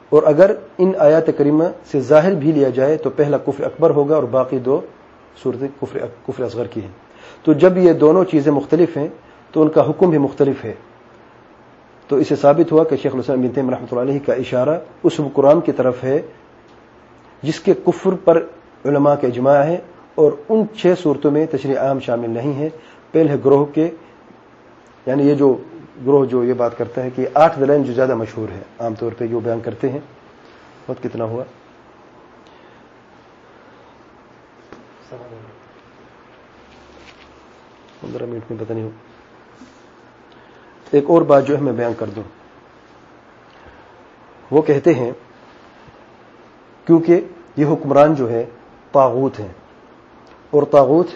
S1: اور اگر ان آیات کریمہ سے ظاہر بھی لیا جائے تو پہلا کفر اکبر ہوگا اور باقی دو صورتیں کفر اصغر کی ہیں. تو جب یہ دونوں چیزیں مختلف ہیں تو ان کا حکم بھی مختلف ہے. تو اسے ثابت ہوا کہ شیخ السلام بن تیم رحمۃ اللہ علیہ کا اشارہ اس قرآن کی طرف ہے، جس کے کفر پر علماء کا اجماع ہے اور ان چھ صورتوں میں تشریح عام شامل نہیں ہے پہلے گروہ کے یعنی یہ جو گروہ جو یہ بات کرتا ہے کہ آٹھ دلائل جو زیادہ مشہور ہے عام طور پہ جو بیان کرتے ہیں۔ بہت کتنا ہوا؟ پندرہ منٹ میں پتہ نہیں ہو۔ ایک اور بات جو ہے میں بیان کر دوں۔ وہ کہتے ہیں، کیونکہ یہ حکمران جو ہے تاغوت ہیں اور تاغوت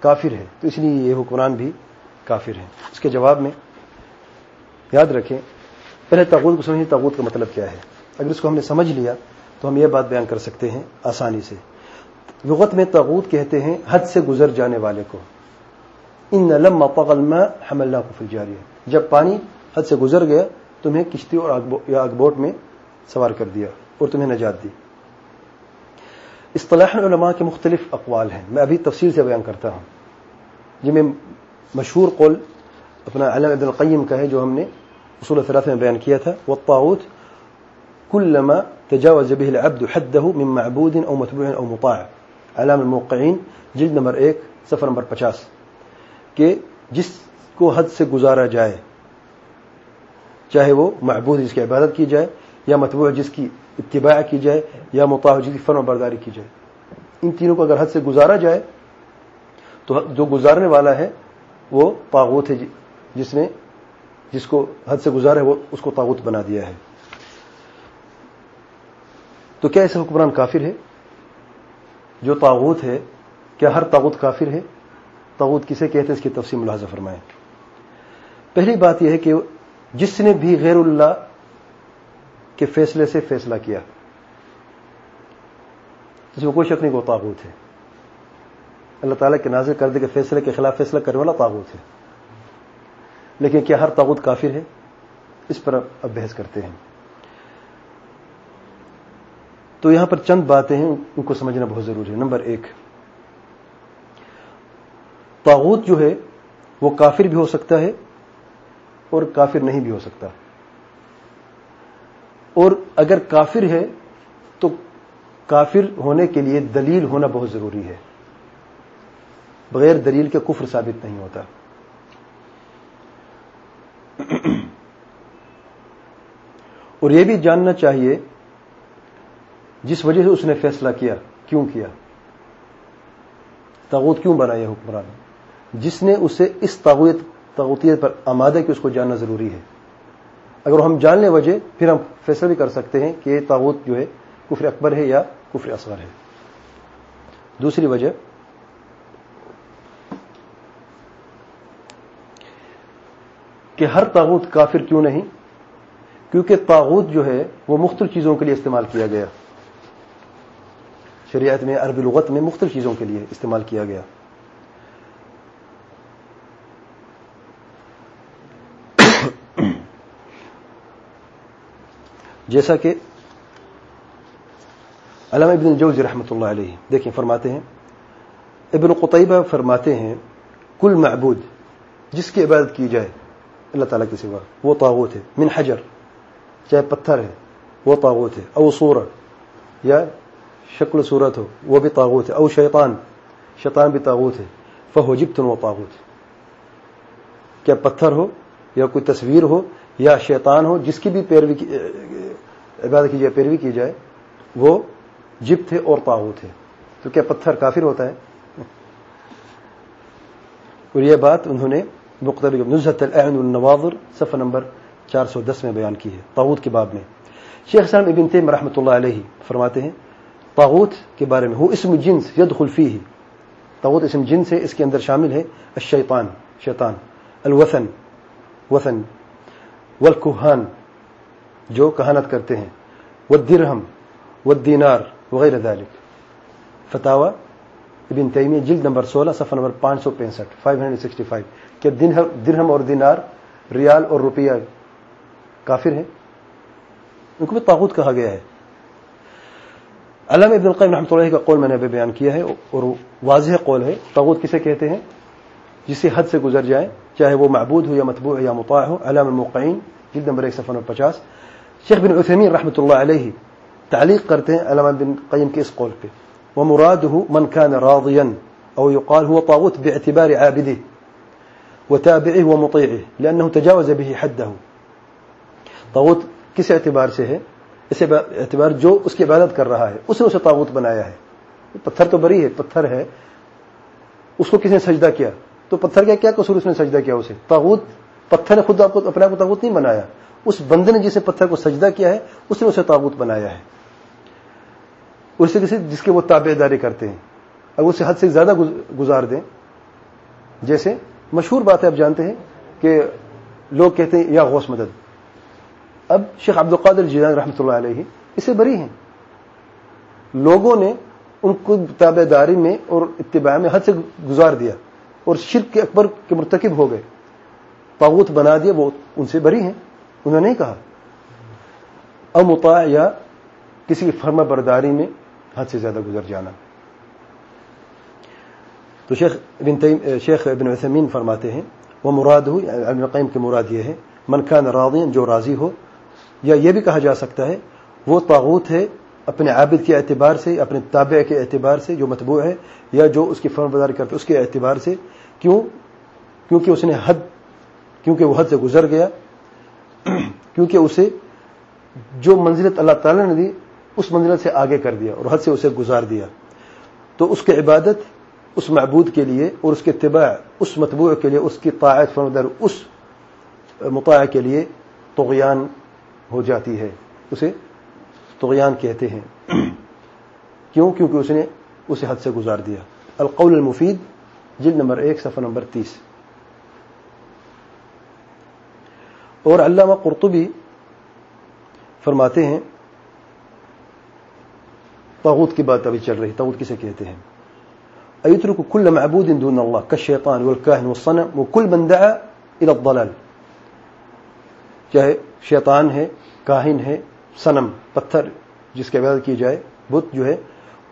S1: کافر ہے تو اس لیے یہ حکمران بھی کافر ہے اس کے جواب میں یاد رکھیں، پہلے تاغوت کو سمجھیں تاغوت کا مطلب کیا ہے۔ اگر اس کو ہم نے سمجھ لیا، تو ہم یہ بات بیان کر سکتے ہیں آسانی سے۔ لغت میں تاغوت کہتے ہیں، حد سے گزر جانے والے کو۔ ان لما طغى الماء حملناكم في الجاريه جب پانی حد سے گزر گیا، تمہیں کشتی اور یا اگ بوٹ میں سوار کر دیا اور تمہیں نجات دی۔ اصطلاح علماء کے مختلف اقوال ہیں۔ میں ابھی تفصیل سے بیان کرتا ہوں۔ جن میں مشہور قول اپنا علم ابن القیم کا ہے جو ہم نے اصول ثلاث میں بیان کیا تھا۔ والطاغوت كلما تجاوز به العبد حده من معبود او متبوع او مطاع۔ علام الموقعین، جلد نمبر ایک سفر نمبر پچاس، کہ جس کو حد سے گزارا جائے۔ چاہے وہ معبود جس کی عبادت کی جائے، یا متبوع جس کی اتباع کی جائے، یا مطاح جس کی فرم برداری کی جائے۔ ان تینوں کو اگر حد سے گزارا جائے، تو جو گزارنے والا ہے، وہ تاغوت ہے جس نے جس کو حد سے گزارا ہے، وہ اس کو تاغوت بنا دیا ہے۔ تو کیا ایسا حکمران کافر ہے؟ جو تاغوت ہے، کیا ہر تاغوت کافر ہے؟ تاغوت کسے کہتے ہیں؟ اس کی تفصیل ملاحظہ فرمائیں۔ پہلی بات یہ ہے کہ جس نے بھی غیر اللہ کے فیصلے سے فیصلہ کیا، اس میں کوئی شک نہیں کہ وہ تاغوت ہے۔ اللہ تعالیٰ کے نازر کردے کے فیصلے کے خلاف فیصلہ کرنے والا تاغوت ہے۔ لیکن کیا ہر تاغوت کافر ہے؟ اس پر اب بحث کرتے ہیں۔ تو یہاں پر چند باتیں ہیں، ان کو سمجھنا بہت ضروری ہے۔ نمبر ایک تاغوت جو ہے، وہ کافر بھی ہو سکتا ہے اور کافر نہیں بھی ہو سکتا۔ اور اگر کافر ہے تو کافر ہونے کے لیے دلیل ہونا بہت ضروری ہے۔ بغیر دلیل کے کفر ثابت نہیں ہوتا۔ اور یہ بھی جاننا چاہیے، جس وجہ سے اس نے فیصلہ کیا، کیوں کیا؟ تاغوت کیوں بنا یہ حکمران؟ جس نے اسے اس تاغوت تاغوتیت پر آمادہ کہ اس کو جاننا ضروری ہے۔ اگر ہم جان لیں وجہ، پھر ہم فیصلہ بھی کر سکتے ہیں کہ یہ تاغوت جو ہے کفر اکبر ہے یا کفر اصغر ہے۔ دوسری وجہ۔ کہ ہر تاغوت کافر کیوں نہیں؟ کیونکہ تاغوت جو ہے وہ مختلف چیزوں کے لیے استعمال کیا گیا۔ شریعت میں عربی لغت میں مختلف چیزوں کے لیے استعمال کیا گیا۔ جیسا کہ علامہ ابن جوزی رحمۃ اللہ علیہ، دیکھیں، فرماتے ہیں، ابن قطعبہ فرماتے ہیں، کل معبود، جس کی عبادت کی جائے، اللہ تعالیٰ کے سوا، وہ تاغوت ہے، من حجر، چاہے پتھر ہے، وہ تاغوت ہے، او صورت یا شکل صورت ہو، وہ بھی تاغوت ہے، او شیطان شیطان بھی تاغوت ہے، فہو جبتن، وہ تاغوت کیا پتھر ہو، یا کوئی تصویر ہو، یا شیطان ہو، جس کی بھی پیروی عبادت کی جائے، پیروی کی جائے، وہ جب تھے اور تاغوت ہے تو کیا پتھر کافر ہوتا ہے؟ اور یہ بات انہوں نے مختلف نزت العین النواظر صفحہ نمبر چار سو دس میں بیان کی ہے تاغوت کے باب میں۔ شیخ سلام ابن تیم رحمۃ اللہ علیہ فرماتے ہیں تاغوت کے بارے میں، ہو اسم جنس ید خلفی ہی تاغوت اسم جنس ہے، اس کے اندر شامل ہے الشیطان، شیطان، الوثن، وثن والکوہان جو کہانت کرتے ہیں۔ والدرہم، والدینار وغیرہ ذالک فتاوہ ابن تیمیہ، جلد نمبر سولہ، صفحہ نمبر پانچ سو پینسٹھ فائیو ہنڈریڈ سکسٹی فائیو کہ درہم اور دینار، ریال اور روپیہ کافر ہیں۔ ان کو بھی تاغوت کہا گیا ہے۔ علامہ ابن القیم رحمۃ اللہ کا قول میں نے ابھی بیان کیا ہے، اور واضح قول ہے۔ تاغوت کسے کہتے ہیں؟ جسے حد سے گزر جائے، چاہے وہ معبود ہو یا مطبوع یا مطاع ہو۔ علام المقعین جلد نمبر ایک، صفحہ نمبر پچاس۔ شیخ بن عثیمین رحمۃ اللہ علیہ تعلیق کرتے ہیں علامہ بن قیم کے اس قول پہ ومراده من كان راضيا او يقال هو طاغوت باعتبار عابده وتابعه ومطيعه لانه تجاوز به حده طاغوت کس اعتبار سے ہے اس اعتبار جو اس کی عبادت کر رہا ہے اس نے اسے طاغوت بنایا ہے پتھر تو بری ہے پتھر ہے اس کو کس نے سجدہ کیا تو پتھر کا کیا قصور اس نے سجدہ کیا اسے تاغوت پتھر نے خود آپ کو اپنے آپ کو تاغوت نہیں بنایا اس بندے نے جسے پتھر کو سجدہ کیا ہے، اس نے اسے تاغوت بنایا ہے۔ اس کسی جس کے وہ تابع داری کرتے ہیں۔ اگر اسے حد سے زیادہ گزار دیں، جیسے مشہور بات ہے، آپ جانتے ہیں کہ لوگ کہتے ہیں، یا غوث مدد۔ اب شیخ عبد القادر جیلان رحمۃ اللہ علیہ اسے بری ہیں۔ لوگوں نے ان کو تابع داری میں اور اتباع میں حد سے گزار دیا اور شرک کے اکبر کے مرتکب ہو گئے۔ پاغوت بنا دیا، وہ ان سے بری ہیں۔ انہوں نے کہا۔ امتا یا کسی کی فرما برداری میں حد سے زیادہ گزر جانا۔ تو شیخ ابن تیم، شیخ ابن وسمین فرماتے ہیں، وہ مراد ہو ابن قیم کی مراد یہ ہے، من خان راضین جو راضی ہو، یا یہ بھی کہا جا سکتا ہے، وہ تاغوت ہے اپنے عابد کے اعتبار سے، اپنے تابع کے اعتبار سے، جو متبوع ہے، یا جو اس کی فرم برداری کرتے، اس کے اعتبار سے، کیوں؟ کیونکہ اس نے حد، کیونکہ وہ حد سے گزر گیا کیونکہ اسے جو منزلت اللہ تعالی نے دی، اس منزلت سے آگے کر دیا اور حد سے اسے گزار دیا۔ تو اس کی عبادت، اس معبود کے لیے اور اس کے اتباع، اس متبوع کے لیے، اس کی طاعت فرمدار اس مطاع کے لیے تغیان ہو جاتی ہے۔ اسے تغیان کہتے ہیں۔ کیوں؟ کیونکہ اس نے اسے حد سے گزار دیا۔ القول المفید، جلد نمبر ایک، صفحہ نمبر تیس۔ اور علامہ قرطبی فرماتے ہیں، طاغوت کی بات ابھی چل رہی، طاغوت کسے کہتے ہیں؟ ایترک کل معبود دون اللہ کالشیطان والکاہن والصنم وکل من دعا الى الضلال۔ چاہے شیطان ہے، کاہن ہے سنم پتھر جس کے عبادت کی جائے، بت جو ہے،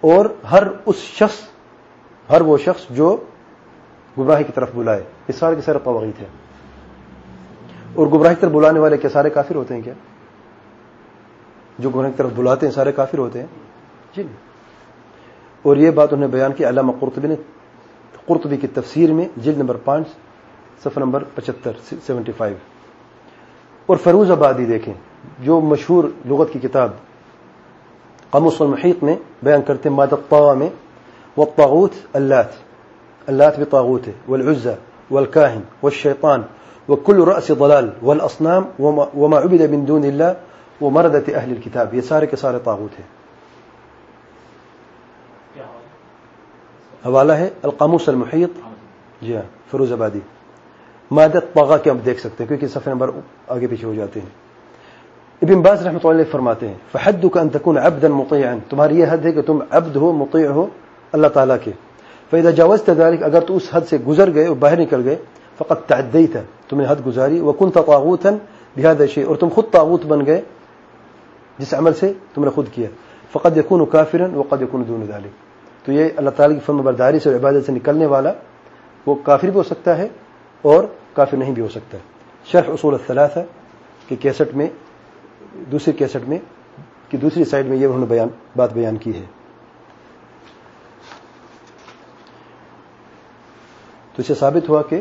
S1: اور ہر اس شخص، ہر وہ شخص جو گمراہی کی طرف بلائے۔ یہ سارے کے سارے قواعد ہے اور گمراہی کی طرف بلانے والے کیا سارے کافر ہوتے ہیں کیا؟ جو گمراہی کی طرف بلاتے ہیں سارے کافر ہوتے ہیں؟ جی اور یہ بات انہوں نے بیان کی، علامہ قرطبی نے، قرطبی کی تفسیر میں، جلد نمبر پانچ، صفحہ نمبر پچہتر، سیونٹی فائیو۔ اور فروز آبادی دیکھیں، جو مشہور لغت کی کتاب قمص المحیط میں بیان کرتے ہیں، مادہ طوا میں، والطاغوت اللات۔ اللات بھی طاغوت ہے، والعزہ، والکاہن، والشیطان۔ وكل رأس ضلال والأصنام وما عبد من دون الله ومردة أهل الكتاب. یہ سارے کے سارے طاغوت ہیں. حوالہ ہے القاموس المحیط. جی ہاں فروز آبادی. مادت طغا کے ہم دیکھ سکتے ہیں کیونکہ صفحہ نمبر آگے پیچھے ہو جاتے ہیں. ابن باز رحمۃ اللہ فرماتے ہیں فحد کا انتقن ابدن مطیع تمہاری یہ حد ہے کہ تم عبد ہو، مطیع ہو اللہ تعالیٰ کے. فیدا جاوز تدارک اگر تو اس حد سے گزر گئے اور باہر نکل گئے فقط تعدی تم نے حد گزاری. وہ کن تاغوت بحاد اور تم خود تاغوت بن گئے. جس عمل سے تم نے خود کیا. فقط یقون کافرن وقد یقون دون ذالک تو یہ اللہ تعالیٰ کی فرم برداری سے اور عبادت سے نکلنے والا وہ کافر بھی ہو سکتا ہے اور کافر نہیں بھی ہو سکتا. شرح اصول الثلاثہ کے کیسٹ میں دوسری کیسٹ میں، کہ دوسری سائڈ میں یہ انہوں نے بیان، بات بیان کی ہے. تو اسے ثابت ہوا کہ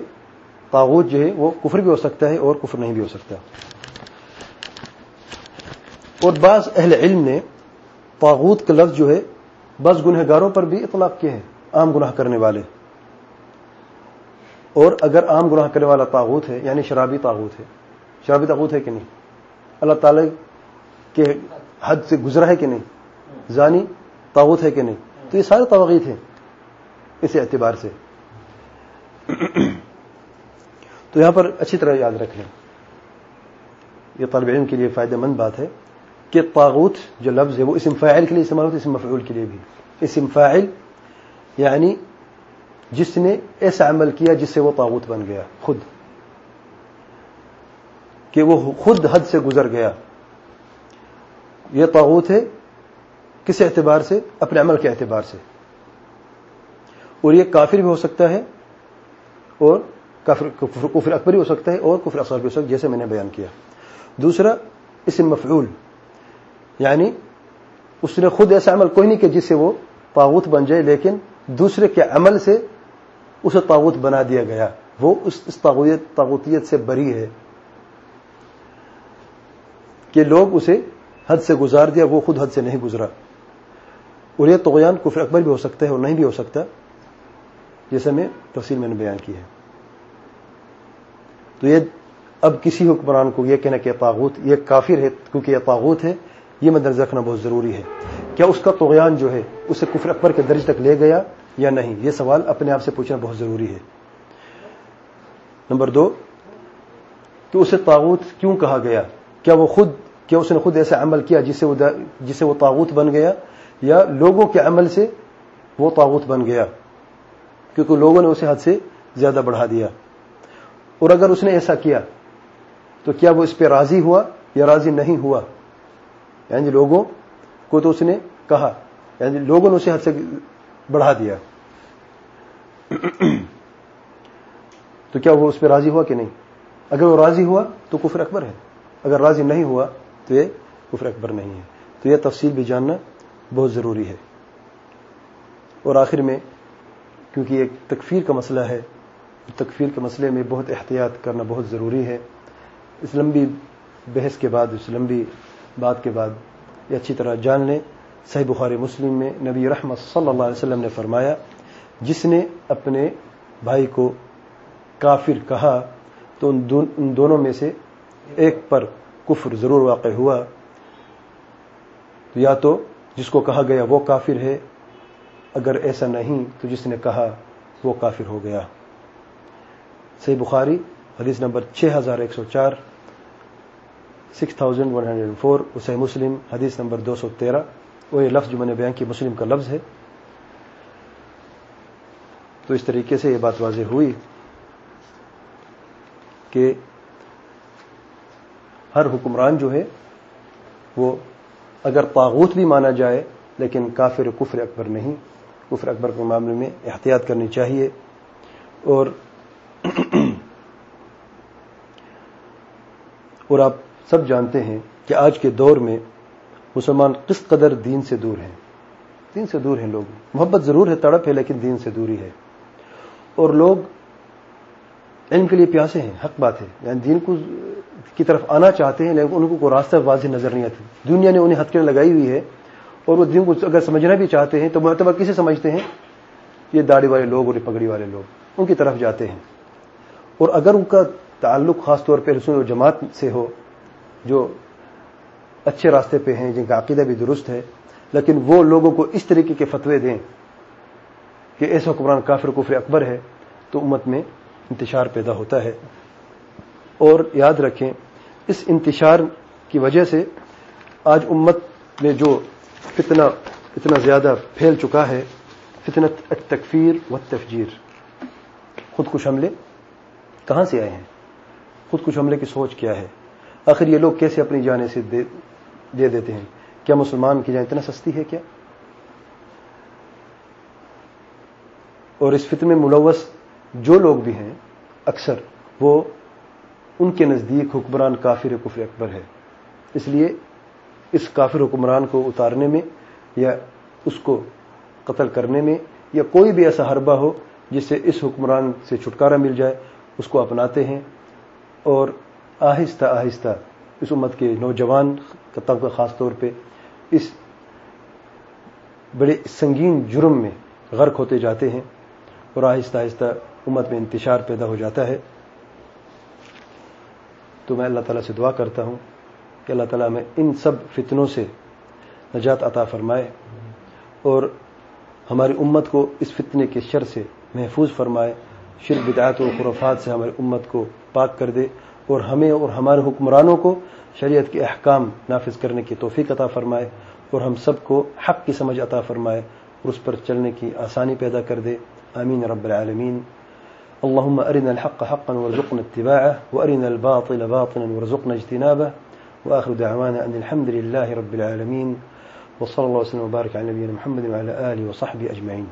S1: تاغوت جو ہے وہ کفر بھی ہو سکتا ہے اور کفر نہیں بھی ہو سکتا۔ اور بعض اہل علم نے تاغوت کا لفظ جو ہے بس گنہ گاروں پر بھی اطلاق کیے ہیں عام گناہ کرنے والے۔ اور اگر عام گناہ کرنے والا تاغوت ہے یعنی شرابی تاغوت ہے۔ شرابی تاغوت ہے کہ نہیں؟ اللہ تعالی کے حد سے گزرا ہے کہ نہیں؟ زانی تاغوت ہے کہ نہیں؟ تو یہ سارے تواغیت ہیں اس اعتبار سے۔ تو یہاں پر اچھی طرح یاد رکھ لیں یہ طالب علم کے لیے فائدہ مند بات ہے کہ طاغوت جو لفظ ہے وہ اسم فاعل کے لیے استعمال ہوتا ہے، اسم مفعول کے لیے بھی۔ اسم فاعل یعنی جس نے ایسا عمل کیا جس سے وہ طاغوت بن گیا، خود۔ کہ وہ خود حد سے گزر گیا۔ یہ طاغوت ہے کس اعتبار سے؟ اپنے عمل کے اعتبار سے۔ اور یہ کافر بھی ہو سکتا ہے اور کفر کفر اکبر بھی ہو سکتا ہے اور کفر اصغر بھی ہو سکتا ہے، جیسے میں نے بیان کیا۔ دوسرا، اسم مفعول یعنی اس نے خود ایسا عمل کوئی نہیں کہ جس سے وہ طاغوت بن جائے، لیکن دوسرے کے عمل سے اسے طاغوت بنا دیا گیا۔ وہ اس طاغوت سے بری ہے کہ لوگ اسے حد سے گزار دیا، وہ خود حد سے نہیں گزرا۔ اور یہ توغیان کفر اکبر بھی ہو سکتا ہے اور نہیں بھی ہو سکتا، جیسے میں تفصیل میں نے بیان کی ہے۔ تو یہ اب کسی حکمران کو یہ کہنا کہ تاغوت یہ کافر ہے، کیونکہ یہ تاغوت ہے، یہ مدرج رکھنا بہت ضروری ہے۔ کیا اس کا توغیان جو ہے، اسے کفر اکبر کے درج تک لے گیا یا نہیں؟ یہ سوال اپنے آپ سے پوچھنا بہت ضروری ہے۔ نمبر دو، کہ اسے تاغوت کیوں کہا گیا؟ کیا وہ خود، کیا اس نے خود ایسا عمل کیا جس سے وہ جس سے وہ تاغوت بن گیا؟ یا لوگوں کے عمل سے وہ تاغوت بن گیا؟ کیونکہ لوگوں نے اسے حد سے زیادہ بڑھا دیا۔ اور اگر اس نے ایسا کیا تو کیا وہ اس پہ راضی ہوا یا راضی نہیں ہوا؟ یعنی لوگوں کو تو اس نے کہا یعنی لوگوں نے اسے حد سے بڑھا دیا۔ تو کیا وہ اس پہ راضی ہوا کہ نہیں؟ اگر وہ راضی ہوا تو کفر اکبر ہے۔ اگر راضی نہیں ہوا تو یہ کفر اکبر نہیں ہے۔ تو یہ تفصیل بھی جاننا بہت ضروری ہے۔ اور آخر میں کیونکہ ایک تکفیر کا مسئلہ ہے تکفیر کے مسئلے میں بہت احتیاط کرنا بہت ضروری ہے۔ اس لمبی بحث کے بعد، اس لمبی بات کے بعد یہ اچھی طرح جان لیں۔ صحیح بخاری مسلم میں نبی رحمت صلی اللہ علیہ وسلم نے فرمایا، جس نے اپنے بھائی کو کافر کہا، تو ان دونوں میں سے ایک پر کفر ضرور واقع ہوا۔ یا تو جس کو کہا گیا وہ کافر ہے، اگر ایسا نہیں تو جس نے کہا وہ کافر ہو گیا۔ صحیح بخاری، حدیث نمبر چھ ہزار ایک سو چار six thousand one hundred four اسے مسلم، حدیث نمبر دو سو تیرہ۔ وہ یہ لفظ جو میں نے بیان کی مسلم کا لفظ ہے۔ تو اس طریقے سے یہ بات واضح ہوئی کہ ہر حکمران جو ہے، وہ اگر طاغوت بھی مانا جائے، لیکن کافر کفر اکبر نہیں، کفر اکبر کے معاملے میں احتیاط کرنی چاہیے۔ اور اور آپ سب جانتے ہیں کہ آج کے دور میں مسلمان کس قدر دین سے دور ہیں۔ دین سے دور ہیں لوگ۔ محبت ضرور ہے، تڑپ ہے، لیکن دین سے دوری ہے۔ اور لوگ علم کے لیے پیاسے ہیں، حق بات ہے۔ یعنی دین کو کی طرف آنا چاہتے ہیں، لیکن ان کو کوئی راستہ واضح نظر نہیں آتی دنیا نے انہیں ہتھکڑی لگائی ہوئی ہے اور وہ دین کو اگر سمجھنا بھی چاہتے ہیں تو مرتبہ کسے سمجھتے ہیں؟ یہ داڑھی والے لوگ اور یہ پگڑی والے لوگ۔ ان کی طرف جاتے ہیں۔ اور اگر ان کا تعلق خاص طور پہ رسول و جماعت سے ہو، جو اچھے راستے پہ ہیں، جن کا عقیدہ بھی درست ہے، لیکن وہ لوگوں کو اس طریقے کے فتوے دیں کہ ایسا حکمران کافر، کفر اکبر ہے، تو امت میں انتشار پیدا ہوتا ہے۔ اور یاد رکھیں، اس انتشار کی وجہ سے آج امت میں جو فتنہ، اتنا زیادہ پھیل چکا ہے، فتنت التکفیر و تفجیر خود کش حملے۔ کہاں سے آئے ہیں؟ خود کش حملے کی سوچ کیا ہے؟ آخر یہ لوگ کیسے اپنی جانے سے دے دے دیتے ہیں؟ کیا مسلمان کی جان اتنا سستی ہے کیا؟ اور اس فتن میں ملوث جو لوگ بھی ہیں، اکثر وہ ان کے نزدیک حکمران کافر کفر اکبر ہے اس لیے اس کافر حکمران کو اتارنے میں یا اس کو قتل کرنے میں یا کوئی بھی ایسا حربہ ہو جس سے اس حکمران سے چھٹکارا مل جائے اس کو اپناتے ہیں اور آہستہ آہستہ اس امت کے نوجوان طبقہ خاص طور پہ اس بڑے سنگین جرم میں غرق ہوتے جاتے ہیں اور آہستہ آہستہ امت میں انتشار پیدا ہو جاتا ہے۔ تو میں اللہ تعالیٰ سے دعا کرتا ہوں کہ اللہ تعالیٰ میں ان سب فتنوں سے نجات عطا فرمائے اور ہماری امت کو اس فتنے کے شر سے محفوظ فرمائے۔ شرک بدعات و خرفات سے ہماری امت کو پاک کر دے اور ہمیں اور ہمارے حکمرانوں کو شریعت کے احکام نافذ کرنے کی توفیق عطا فرمائے اور ہم سب کو حق کی سمجھ عطا فرمائے اور اس پر چلنے کی آسانی پیدا کر دے۔ آمین رب العالمین۔ اللهم أرنا الحق حقا وارزقنا اتباعه وأرنا الباطل باطلا وارزقنا اجتنابه وآخر دعوانا أن الحمد لله رب العالمين وصلى الله وسلم وبارك على نبينا محمد وعلى آله وصحبه أجمعين